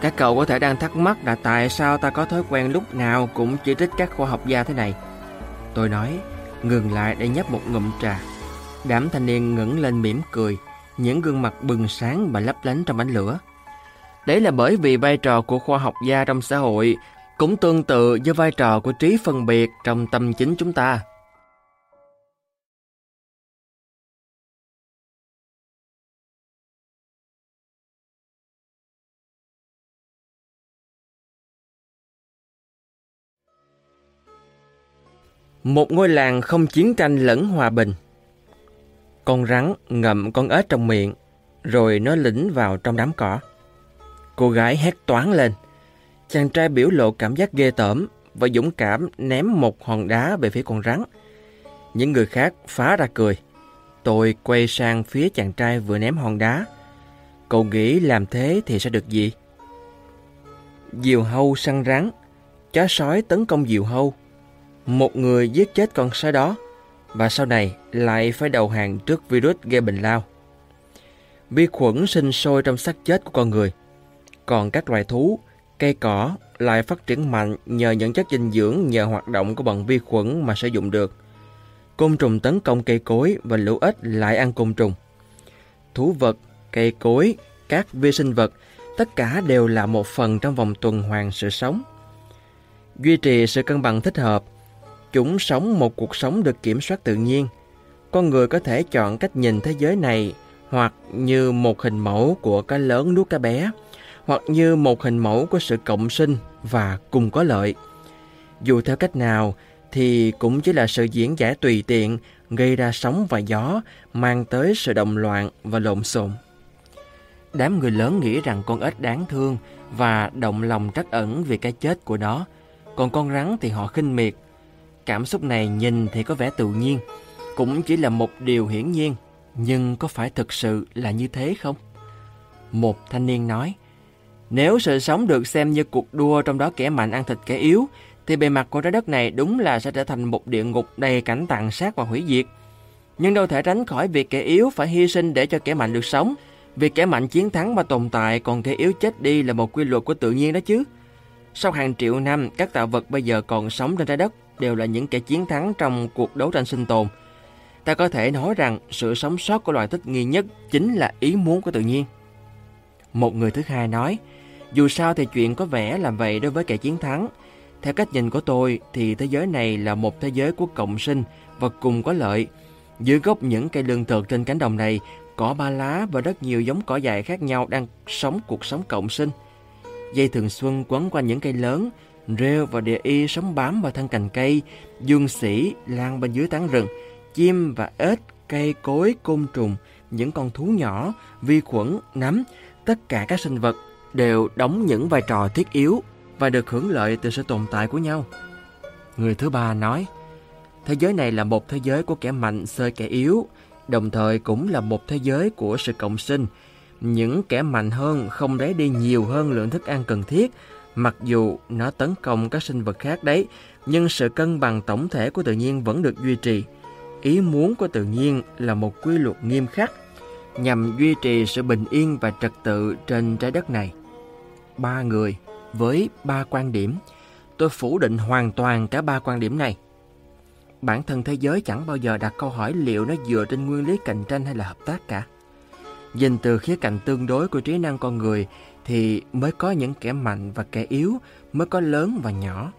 Các cậu có thể đang thắc mắc là tại sao ta có thói quen lúc nào cũng chỉ trích các khoa học gia thế này. Tôi nói, ngừng lại để nhấp một ngụm trà. Đám thanh niên ngẩng lên mỉm cười, những gương mặt bừng sáng và lấp lánh trong ánh lửa. Đấy là bởi vì vai trò của khoa học gia trong xã hội cũng tương tự như vai trò của trí phân biệt trong tâm chính chúng ta. Một ngôi làng không chiến tranh lẫn hòa bình. Con rắn ngậm con ếch trong miệng, rồi nó lĩnh vào trong đám cỏ. Cô gái hét toán lên. Chàng trai biểu lộ cảm giác ghê tởm và dũng cảm ném một hòn đá về phía con rắn. Những người khác phá ra cười. Tôi quay sang phía chàng trai vừa ném hòn đá. Cậu nghĩ làm thế thì sẽ được gì? Diều hâu săn rắn, chó sói tấn công diều hâu, một người giết chết con sói đó và sau này lại phải đầu hàng trước virus gây bệnh lao. Vi khuẩn sinh sôi trong xác chết của con người. Còn các loài thú, cây cỏ lại phát triển mạnh nhờ những chất dinh dưỡng nhờ hoạt động của bọn vi khuẩn mà sử dụng được. Côn trùng tấn công cây cối và lũ ếch lại ăn côn trùng. Thú vật, cây cối, các vi sinh vật, tất cả đều là một phần trong vòng tuần hoàn sự sống. Duy trì sự cân bằng thích hợp Chúng sống một cuộc sống được kiểm soát tự nhiên. Con người có thể chọn cách nhìn thế giới này hoặc như một hình mẫu của cá lớn nuốt cá bé, hoặc như một hình mẫu của sự cộng sinh và cùng có lợi. Dù theo cách nào thì cũng chỉ là sự diễn giải tùy tiện gây ra sóng và gió, mang tới sự động loạn và lộn xộn. Đám người lớn nghĩ rằng con ếch đáng thương và động lòng trắc ẩn vì cái chết của nó, còn con rắn thì họ khinh miệt Cảm xúc này nhìn thì có vẻ tự nhiên, cũng chỉ là một điều hiển nhiên, nhưng có phải thực sự là như thế không? Một thanh niên nói, nếu sự sống được xem như cuộc đua trong đó kẻ mạnh ăn thịt kẻ yếu, thì bề mặt của trái đất này đúng là sẽ trở thành một địa ngục đầy cảnh tàn sát và hủy diệt. Nhưng đâu thể tránh khỏi việc kẻ yếu phải hy sinh để cho kẻ mạnh được sống. Việc kẻ mạnh chiến thắng và tồn tại còn kẻ yếu chết đi là một quy luật của tự nhiên đó chứ. Sau hàng triệu năm, các tạo vật bây giờ còn sống trên trái đất đều là những kẻ chiến thắng trong cuộc đấu tranh sinh tồn. Ta có thể nói rằng sự sống sót của loài thích nghi nhất chính là ý muốn của tự nhiên. Một người thứ hai nói, dù sao thì chuyện có vẻ làm vậy đối với kẻ chiến thắng. Theo cách nhìn của tôi thì thế giới này là một thế giới của cộng sinh và cùng có lợi. Dưới gốc những cây lương thực trên cánh đồng này, cỏ ba lá và rất nhiều giống cỏ dại khác nhau đang sống cuộc sống cộng sinh. Dây thường xuân quấn quanh những cây lớn, rêu và địa y sống bám vào thân cành cây, dương sĩ lan bên dưới tán rừng, chim và ếch, cây cối, côn trùng, những con thú nhỏ, vi khuẩn, nấm, tất cả các sinh vật đều đóng những vai trò thiết yếu và được hưởng lợi từ sự tồn tại của nhau. Người thứ ba nói, thế giới này là một thế giới của kẻ mạnh xơi kẻ yếu, đồng thời cũng là một thế giới của sự cộng sinh. Những kẻ mạnh hơn không lấy đi nhiều hơn lượng thức ăn cần thiết Mặc dù nó tấn công các sinh vật khác đấy, nhưng sự cân bằng tổng thể của tự nhiên vẫn được duy trì. Ý muốn của tự nhiên là một quy luật nghiêm khắc nhằm duy trì sự bình yên và trật tự trên trái đất này. Ba người với ba quan điểm, tôi phủ định hoàn toàn cả ba quan điểm này. Bản thân thế giới chẳng bao giờ đặt câu hỏi liệu nó dựa trên nguyên lý cạnh tranh hay là hợp tác cả. Nhìn từ khía cạnh tương đối của trí năng con người thì mới có những kẻ mạnh và kẻ yếu, mới có lớn và nhỏ.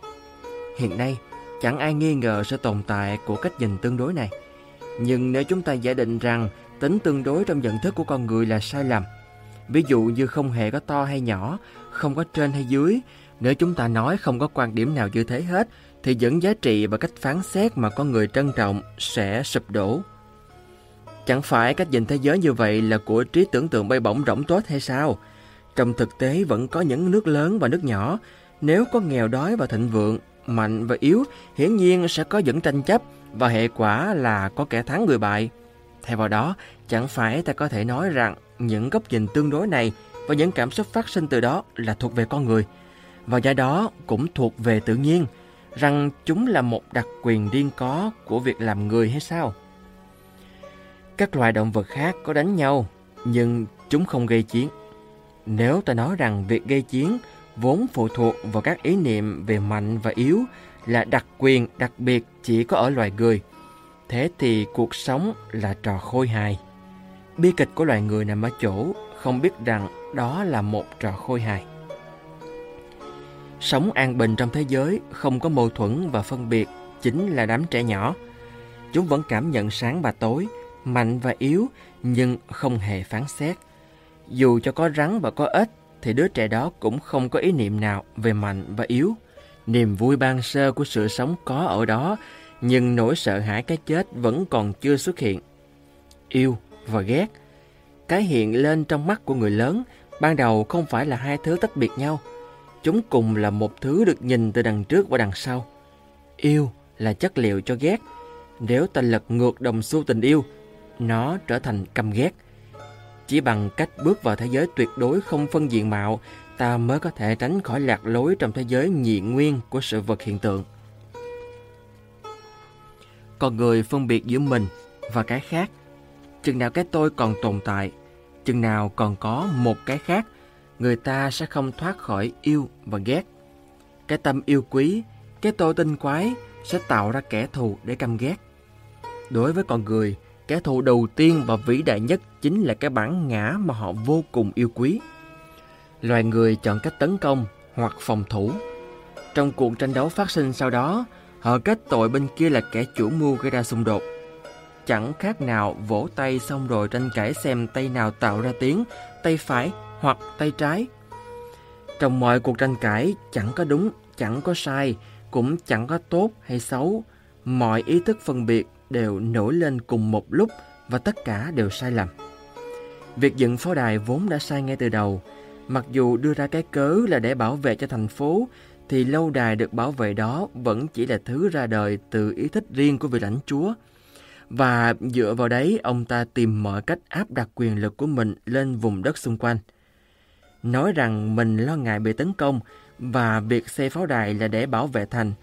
Hiện nay, chẳng ai nghi ngờ sự tồn tại của cách nhìn tương đối này. Nhưng nếu chúng ta giả định rằng tính tương đối trong nhận thức của con người là sai lầm, ví dụ như không hề có to hay nhỏ, không có trên hay dưới, nếu chúng ta nói không có quan điểm nào như thế hết, thì những giá trị và cách phán xét mà con người trân trọng sẽ sụp đổ. Chẳng phải cách nhìn thế giới như vậy là của trí tưởng tượng bay bổng rỗng tốt hay sao? Trong thực tế vẫn có những nước lớn và nước nhỏ. Nếu có nghèo đói và thịnh vượng, mạnh và yếu, hiển nhiên sẽ có những tranh chấp và hệ quả là có kẻ thắng người bại. Thay vào đó, chẳng phải ta có thể nói rằng những góc nhìn tương đối này và những cảm xúc phát sinh từ đó là thuộc về con người. Và do đó cũng thuộc về tự nhiên, rằng chúng là một đặc quyền riêng có của việc làm người hay sao? Các loài động vật khác có đánh nhau, nhưng chúng không gây chiến. Nếu ta nói rằng việc gây chiến vốn phụ thuộc vào các ý niệm về mạnh và yếu là đặc quyền đặc biệt chỉ có ở loài người, thế thì cuộc sống là trò khôi hài. Bi kịch của loài người nằm ở chỗ không biết rằng đó là một trò khôi hài. Sống an bình trong thế giới không có mâu thuẫn và phân biệt chính là đám trẻ nhỏ. Chúng vẫn cảm nhận sáng và tối, mạnh và yếu nhưng không hề phán xét. Dù cho có rắn và có ếch thì đứa trẻ đó cũng không có ý niệm nào về mạnh và yếu. Niềm vui ban sơ của sự sống có ở đó, nhưng nỗi sợ hãi cái chết vẫn còn chưa xuất hiện. Yêu và ghét Cái hiện lên trong mắt của người lớn ban đầu không phải là hai thứ tách biệt nhau. Chúng cùng là một thứ được nhìn từ đằng trước và đằng sau. Yêu là chất liệu cho ghét. Nếu ta lật ngược đồng xu tình yêu, nó trở thành căm ghét. Chỉ bằng cách bước vào thế giới tuyệt đối không phân diện mạo, ta mới có thể tránh khỏi lạc lối trong thế giới nhị nguyên của sự vật hiện tượng. Con người phân biệt giữa mình và cái khác. Chừng nào cái tôi còn tồn tại, chừng nào còn có một cái khác, người ta sẽ không thoát khỏi yêu và ghét. Cái tâm yêu quý, cái tôi tinh quái sẽ tạo ra kẻ thù để căm ghét. Đối với con người, kẻ thù đầu tiên và vĩ đại nhất chính là cái bản ngã mà họ vô cùng yêu quý. Loài người chọn cách tấn công hoặc phòng thủ. Trong cuộc tranh đấu phát sinh sau đó, họ kết tội bên kia là kẻ chủ mưu gây ra xung đột. Chẳng khác nào vỗ tay xong rồi tranh cãi xem tay nào tạo ra tiếng, tay phải hoặc tay trái. Trong mọi cuộc tranh cãi chẳng có đúng, chẳng có sai, cũng chẳng có tốt hay xấu. Mọi ý thức phân biệt đều nổi lên cùng một lúc và tất cả đều sai lầm. Việc dựng pháo đài vốn đã sai ngay từ đầu. Mặc dù đưa ra cái cớ là để bảo vệ cho thành phố, thì lâu đài được bảo vệ đó vẫn chỉ là thứ ra đời từ ý thích riêng của vị lãnh chúa. Và dựa vào đấy, ông ta tìm mọi cách áp đặt quyền lực của mình lên vùng đất xung quanh. Nói rằng mình lo ngại bị tấn công và việc xây pháo đài là để bảo vệ thành,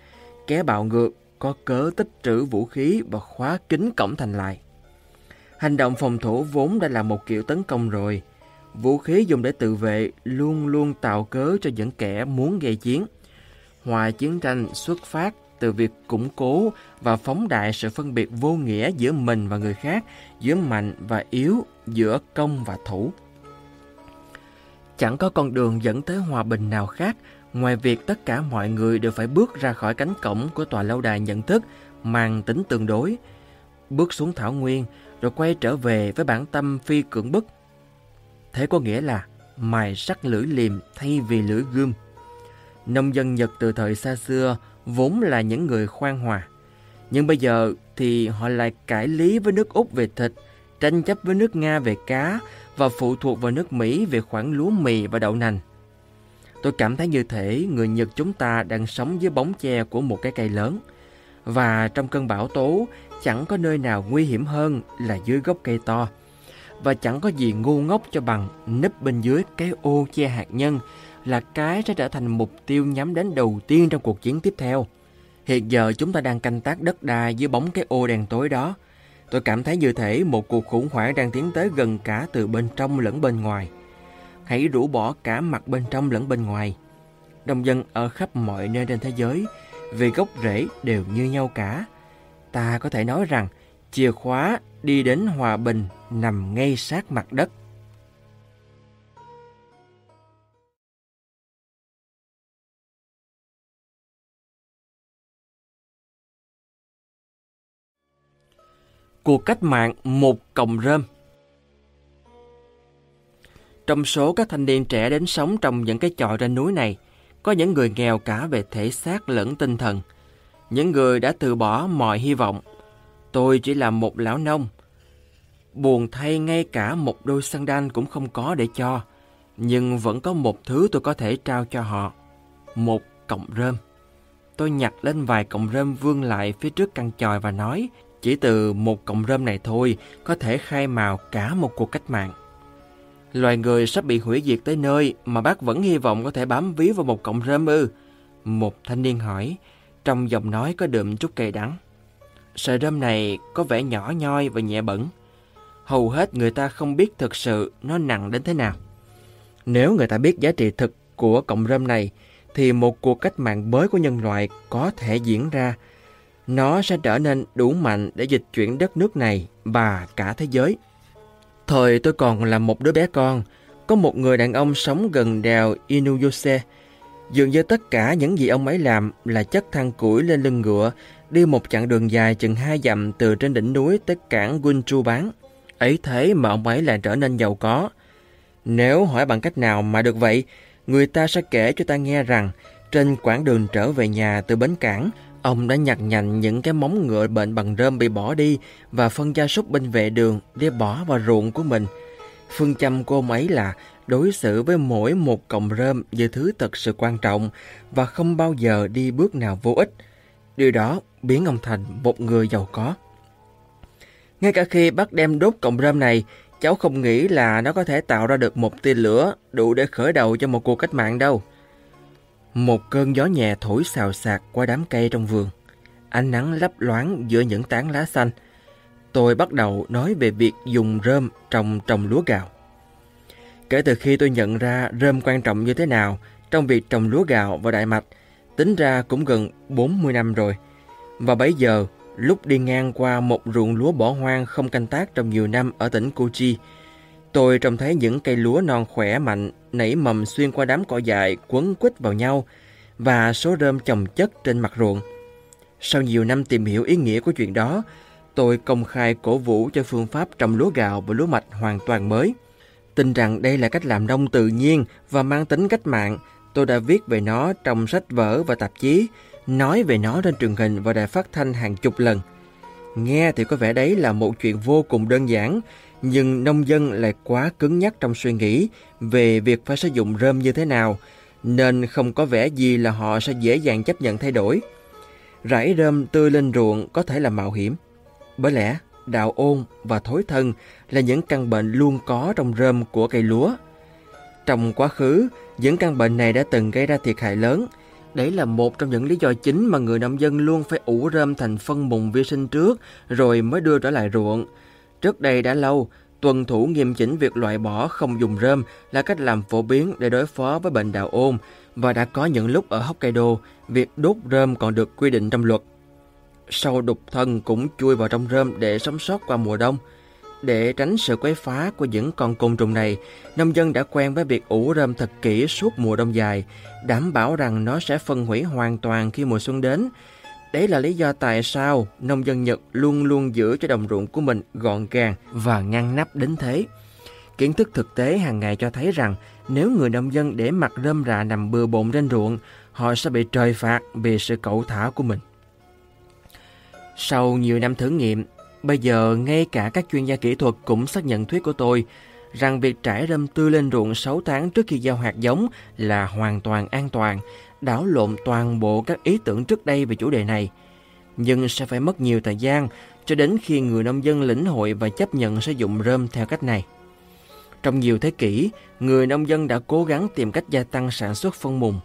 ké bạo ngược có cớ tích trữ vũ khí và khóa kín cổng thành lại. Hành động phòng thủ vốn đã là một kiểu tấn công rồi. Vũ khí dùng để tự vệ luôn luôn tạo cớ cho những kẻ muốn gây chiến. Hòa chiến tranh xuất phát từ việc củng cố và phóng đại sự phân biệt vô nghĩa giữa mình và người khác, giữa mạnh và yếu, giữa công và thủ. Chẳng có con đường dẫn tới hòa bình nào khác ngoài việc tất cả mọi người đều phải bước ra khỏi cánh cổng của tòa lâu đài nhận thức mang tính tương đối, bước xuống thảo nguyên rồi quay trở về với bản tâm phi cưỡng bức. Thế có nghĩa là mài sắc lưỡi liềm thay vì lưỡi gươm. Nông dân Nhật từ thời xa xưa vốn là những người khoan hòa. Nhưng bây giờ thì họ lại cãi lý với nước Úc về thịt, tranh chấp với nước Nga về cá và phụ thuộc vào nước Mỹ về khoản lúa mì và đậu nành. Tôi cảm thấy như thể người Nhật chúng ta đang sống dưới bóng che của một cái cây lớn. Và trong cơn bão tố, chẳng có nơi nào nguy hiểm hơn là dưới gốc cây to. Và chẳng có gì ngu ngốc cho bằng nấp bên dưới cái ô che hạt nhân là cái sẽ trở thành mục tiêu nhắm đến đầu tiên trong cuộc chiến tiếp theo. Hiện giờ chúng ta đang canh tác đất đai dưới bóng cái ô đèn tối đó. Tôi cảm thấy như thể một cuộc khủng hoảng đang tiến tới gần cả từ bên trong lẫn bên ngoài hãy rũ bỏ cả mặt bên trong lẫn bên ngoài. Đông dân ở khắp mọi nơi trên thế giới, về gốc rễ đều như nhau cả. Ta có thể nói rằng chìa khóa đi đến hòa bình nằm ngay sát mặt đất. Cuộc cách mạng một còng rơm trong số các thanh niên trẻ đến sống trong những cái chòi trên núi này, có những người nghèo cả về thể xác lẫn tinh thần. Những người đã từ bỏ mọi hy vọng. Tôi chỉ là một lão nông. Buồn thay ngay cả một đôi sandal cũng không có để cho. Nhưng vẫn có một thứ tôi có thể trao cho họ. Một cọng rơm. Tôi nhặt lên vài cọng rơm vương lại phía trước căn chòi và nói, chỉ từ một cọng rơm này thôi có thể khai mào cả một cuộc cách mạng. Loài người sắp bị hủy diệt tới nơi mà bác vẫn hy vọng có thể bám víu vào một cọng rơm ư? Một thanh niên hỏi, trong giọng nói có đượm chút cay đắng. Sợi rơm này có vẻ nhỏ nhoi và nhẹ bẩn. Hầu hết người ta không biết thực sự nó nặng đến thế nào. Nếu người ta biết giá trị thực của cọng rơm này, thì một cuộc cách mạng mới của nhân loại có thể diễn ra. Nó sẽ trở nên đủ mạnh để dịch chuyển đất nước này và cả thế giới. Thời tôi còn là một đứa bé con, có một người đàn ông sống gần đèo Inuyose. Dường như tất cả những gì ông ấy làm là chất than củi lên lưng ngựa, đi một chặng đường dài chừng hai dặm từ trên đỉnh núi tới cảng Gunchu bán. Ấy thế mà ông ấy lại trở nên giàu có. Nếu hỏi bằng cách nào mà được vậy, người ta sẽ kể cho ta nghe rằng trên quãng đường trở về nhà từ bến cảng, ông đã nhặt nhạnh những cái móng ngựa bệnh bằng rơm bị bỏ đi và phân gia súc bên vệ đường để bỏ vào ruộng của mình. Phương châm cô ấy là đối xử với mỗi một cọng rơm như thứ thật sự quan trọng và không bao giờ đi bước nào vô ích. Điều đó biến ông thành một người giàu có. Ngay cả khi bắt đem đốt cọng rơm này, cháu không nghĩ là nó có thể tạo ra được một tia lửa đủ để khởi đầu cho một cuộc cách mạng đâu. Một cơn gió nhẹ thổi xào xạc qua đám cây trong vườn. Ánh nắng lấp loáng giữa những tán lá xanh. Tôi bắt đầu nói về việc dùng rơm trồng trồng lúa gạo. Kể từ khi tôi nhận ra rơm quan trọng như thế nào trong việc trồng lúa gạo và đại mạch, tính ra cũng gần 40 năm rồi. Và bấy giờ, lúc đi ngang qua một ruộng lúa bỏ hoang không canh tác trong nhiều năm ở tỉnh Kochi, tôi trông thấy những cây lúa non khỏe mạnh nảy mầm xuyên qua đám cỏ dại quấn quýt vào nhau và số rơm chồng chất trên mặt ruộng. Sau nhiều năm tìm hiểu ý nghĩa của chuyện đó, tôi công khai cổ vũ cho phương pháp trồng lúa gạo và lúa mạch hoàn toàn mới. Tin rằng đây là cách làm nông tự nhiên và mang tính cách mạng, tôi đã viết về nó trong sách vở và tạp chí, nói về nó trên truyền hình và đài phát thanh hàng chục lần. Nghe thì có vẻ đấy là một chuyện vô cùng đơn giản, nhưng nông dân lại quá cứng nhắc trong suy nghĩ về việc phải sử dụng rơm như thế nào, nên không có vẻ gì là họ sẽ dễ dàng chấp nhận thay đổi. Rải rơm tươi lên ruộng có thể là mạo hiểm. Bởi lẽ, đạo ôn và thối thân là những căn bệnh luôn có trong rơm của cây lúa. Trong quá khứ, những căn bệnh này đã từng gây ra thiệt hại lớn. Đấy là một trong những lý do chính mà người nông dân luôn phải ủ rơm thành phân mùng vi sinh trước rồi mới đưa trở lại ruộng. Trước đây đã lâu, tuân thủ nghiêm chỉnh việc loại bỏ không dùng rơm là cách làm phổ biến để đối phó với bệnh đạo ôn và đã có những lúc ở Hokkaido, việc đốt rơm còn được quy định trong luật. Sâu đục thân cũng chui vào trong rơm để sống sót qua mùa đông. Để tránh sự quấy phá của những con côn trùng này, nông dân đã quen với việc ủ rơm thật kỹ suốt mùa đông dài, đảm bảo rằng nó sẽ phân hủy hoàn toàn khi mùa xuân đến. Đấy là lý do tại sao nông dân Nhật luôn luôn giữ cho đồng ruộng của mình gọn gàng và ngăn nắp đến thế. Kiến thức thực tế hàng ngày cho thấy rằng nếu người nông dân để mặt rơm rạ nằm bừa bộn trên ruộng, họ sẽ bị trời phạt vì sự cẩu thả của mình. Sau nhiều năm thử nghiệm, bây giờ ngay cả các chuyên gia kỹ thuật cũng xác nhận thuyết của tôi rằng việc trải rơm tươi lên ruộng 6 tháng trước khi gieo hạt giống là hoàn toàn an toàn, đảo lộn toàn bộ các ý tưởng trước đây về chủ đề này. Nhưng sẽ phải mất nhiều thời gian cho đến khi người nông dân lĩnh hội và chấp nhận sử dụng rơm theo cách này. Trong nhiều thế kỷ, người nông dân đã cố gắng tìm cách gia tăng sản xuất phân mùng.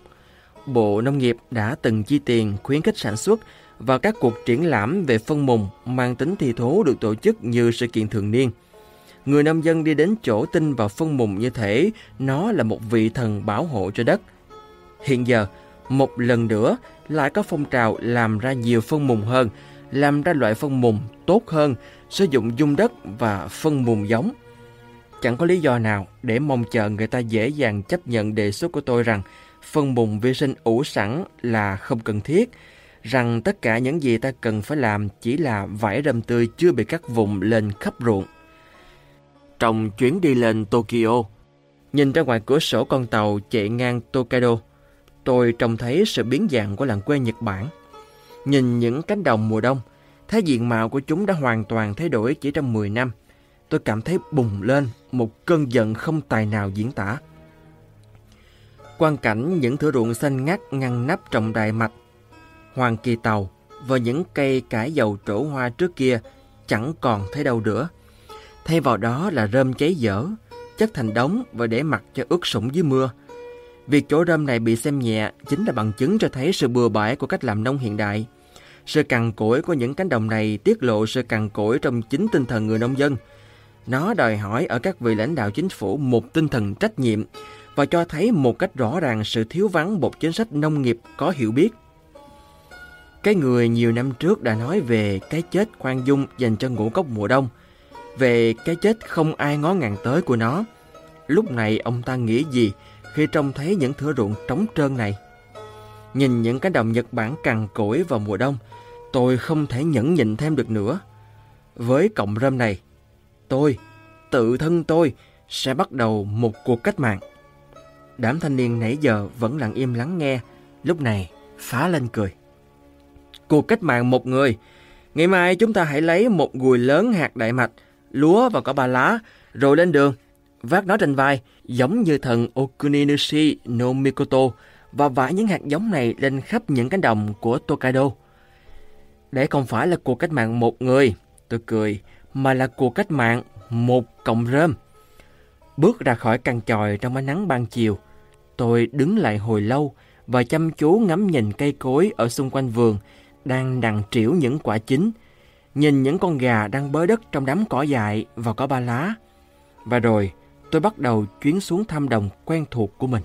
Bộ Nông nghiệp đã từng chi tiền khuyến khích sản xuất và các cuộc triển lãm về phân mùng mang tính thi thố được tổ chức như sự kiện thường niên. Người nông dân đi đến chỗ tin vào phân mùng như thể nó là một vị thần bảo hộ cho đất. Hiện giờ, một lần nữa lại có phong trào làm ra nhiều phân mùng hơn, làm ra loại phân mùng tốt hơn, sử dụng dung đất và phân mùng giống. Chẳng có lý do nào để mong chờ người ta dễ dàng chấp nhận đề xuất của tôi rằng phân mùng vi sinh ủ sẵn là không cần thiết, rằng tất cả những gì ta cần phải làm chỉ là vải rơm tươi chưa bị cắt vụn lên khắp ruộng. Trong chuyến đi lên Tokyo, nhìn ra ngoài cửa sổ con tàu chạy ngang Tokaido, tôi trông thấy sự biến dạng của làng quê Nhật Bản. Nhìn những cánh đồng mùa đông, thấy diện mạo của chúng đã hoàn toàn thay đổi chỉ trong 10 năm. Tôi cảm thấy bùng lên một cơn giận không tài nào diễn tả. Quan cảnh những thửa ruộng xanh ngắt ngăn nắp trồng đại mạch Hoàng kỳ tàu và những cây cải dầu trổ hoa trước kia chẳng còn thấy đâu nữa. Thay vào đó là rơm cháy dở, chất thành đống và để mặc cho ướt sũng dưới mưa. Việc chỗ rơm này bị xem nhẹ chính là bằng chứng cho thấy sự bừa bãi của cách làm nông hiện đại. Sự cằn cỗi của những cánh đồng này tiết lộ sự cằn cỗi trong chính tinh thần người nông dân. Nó đòi hỏi ở các vị lãnh đạo chính phủ một tinh thần trách nhiệm và cho thấy một cách rõ ràng sự thiếu vắng một chính sách nông nghiệp có hiểu biết. Cái người nhiều năm trước đã nói về cái chết khoan dung dành cho ngũ cốc mùa đông, về cái chết không ai ngó ngàng tới của nó, lúc này ông ta nghĩ gì khi trông thấy những thửa ruộng trống trơn này. Nhìn những cánh đồng Nhật Bản cằn cỗi vào mùa đông, tôi không thể nhẫn nhịn thêm được nữa. Với cộng rơm này, tôi, tự thân tôi, sẽ bắt đầu một cuộc cách mạng. Đám thanh niên nãy giờ vẫn lặng im lắng nghe, lúc này phá lên cười. Cuộc cách mạng một người, ngày mai chúng ta hãy lấy một gùi lớn hạt đại mạch, lúa và cỏ ba lá, rồi lên đường, vác nó trên vai, giống như thần Okuninushi no Mikoto, và vải những hạt giống này lên khắp những cánh đồng của Tokaido. Để không phải là cuộc cách mạng một người, tôi cười, mà là cuộc cách mạng một cộng rơm. Bước ra khỏi căn tròi trong ánh nắng ban chiều, tôi đứng lại hồi lâu và chăm chú ngắm nhìn cây cối ở xung quanh vườn đang đằng triểu những quả chín, nhìn những con gà đang bới đất trong đám cỏ dại và có ba lá. Và rồi tôi bắt đầu chuyến xuống thăm đồng quen thuộc của mình.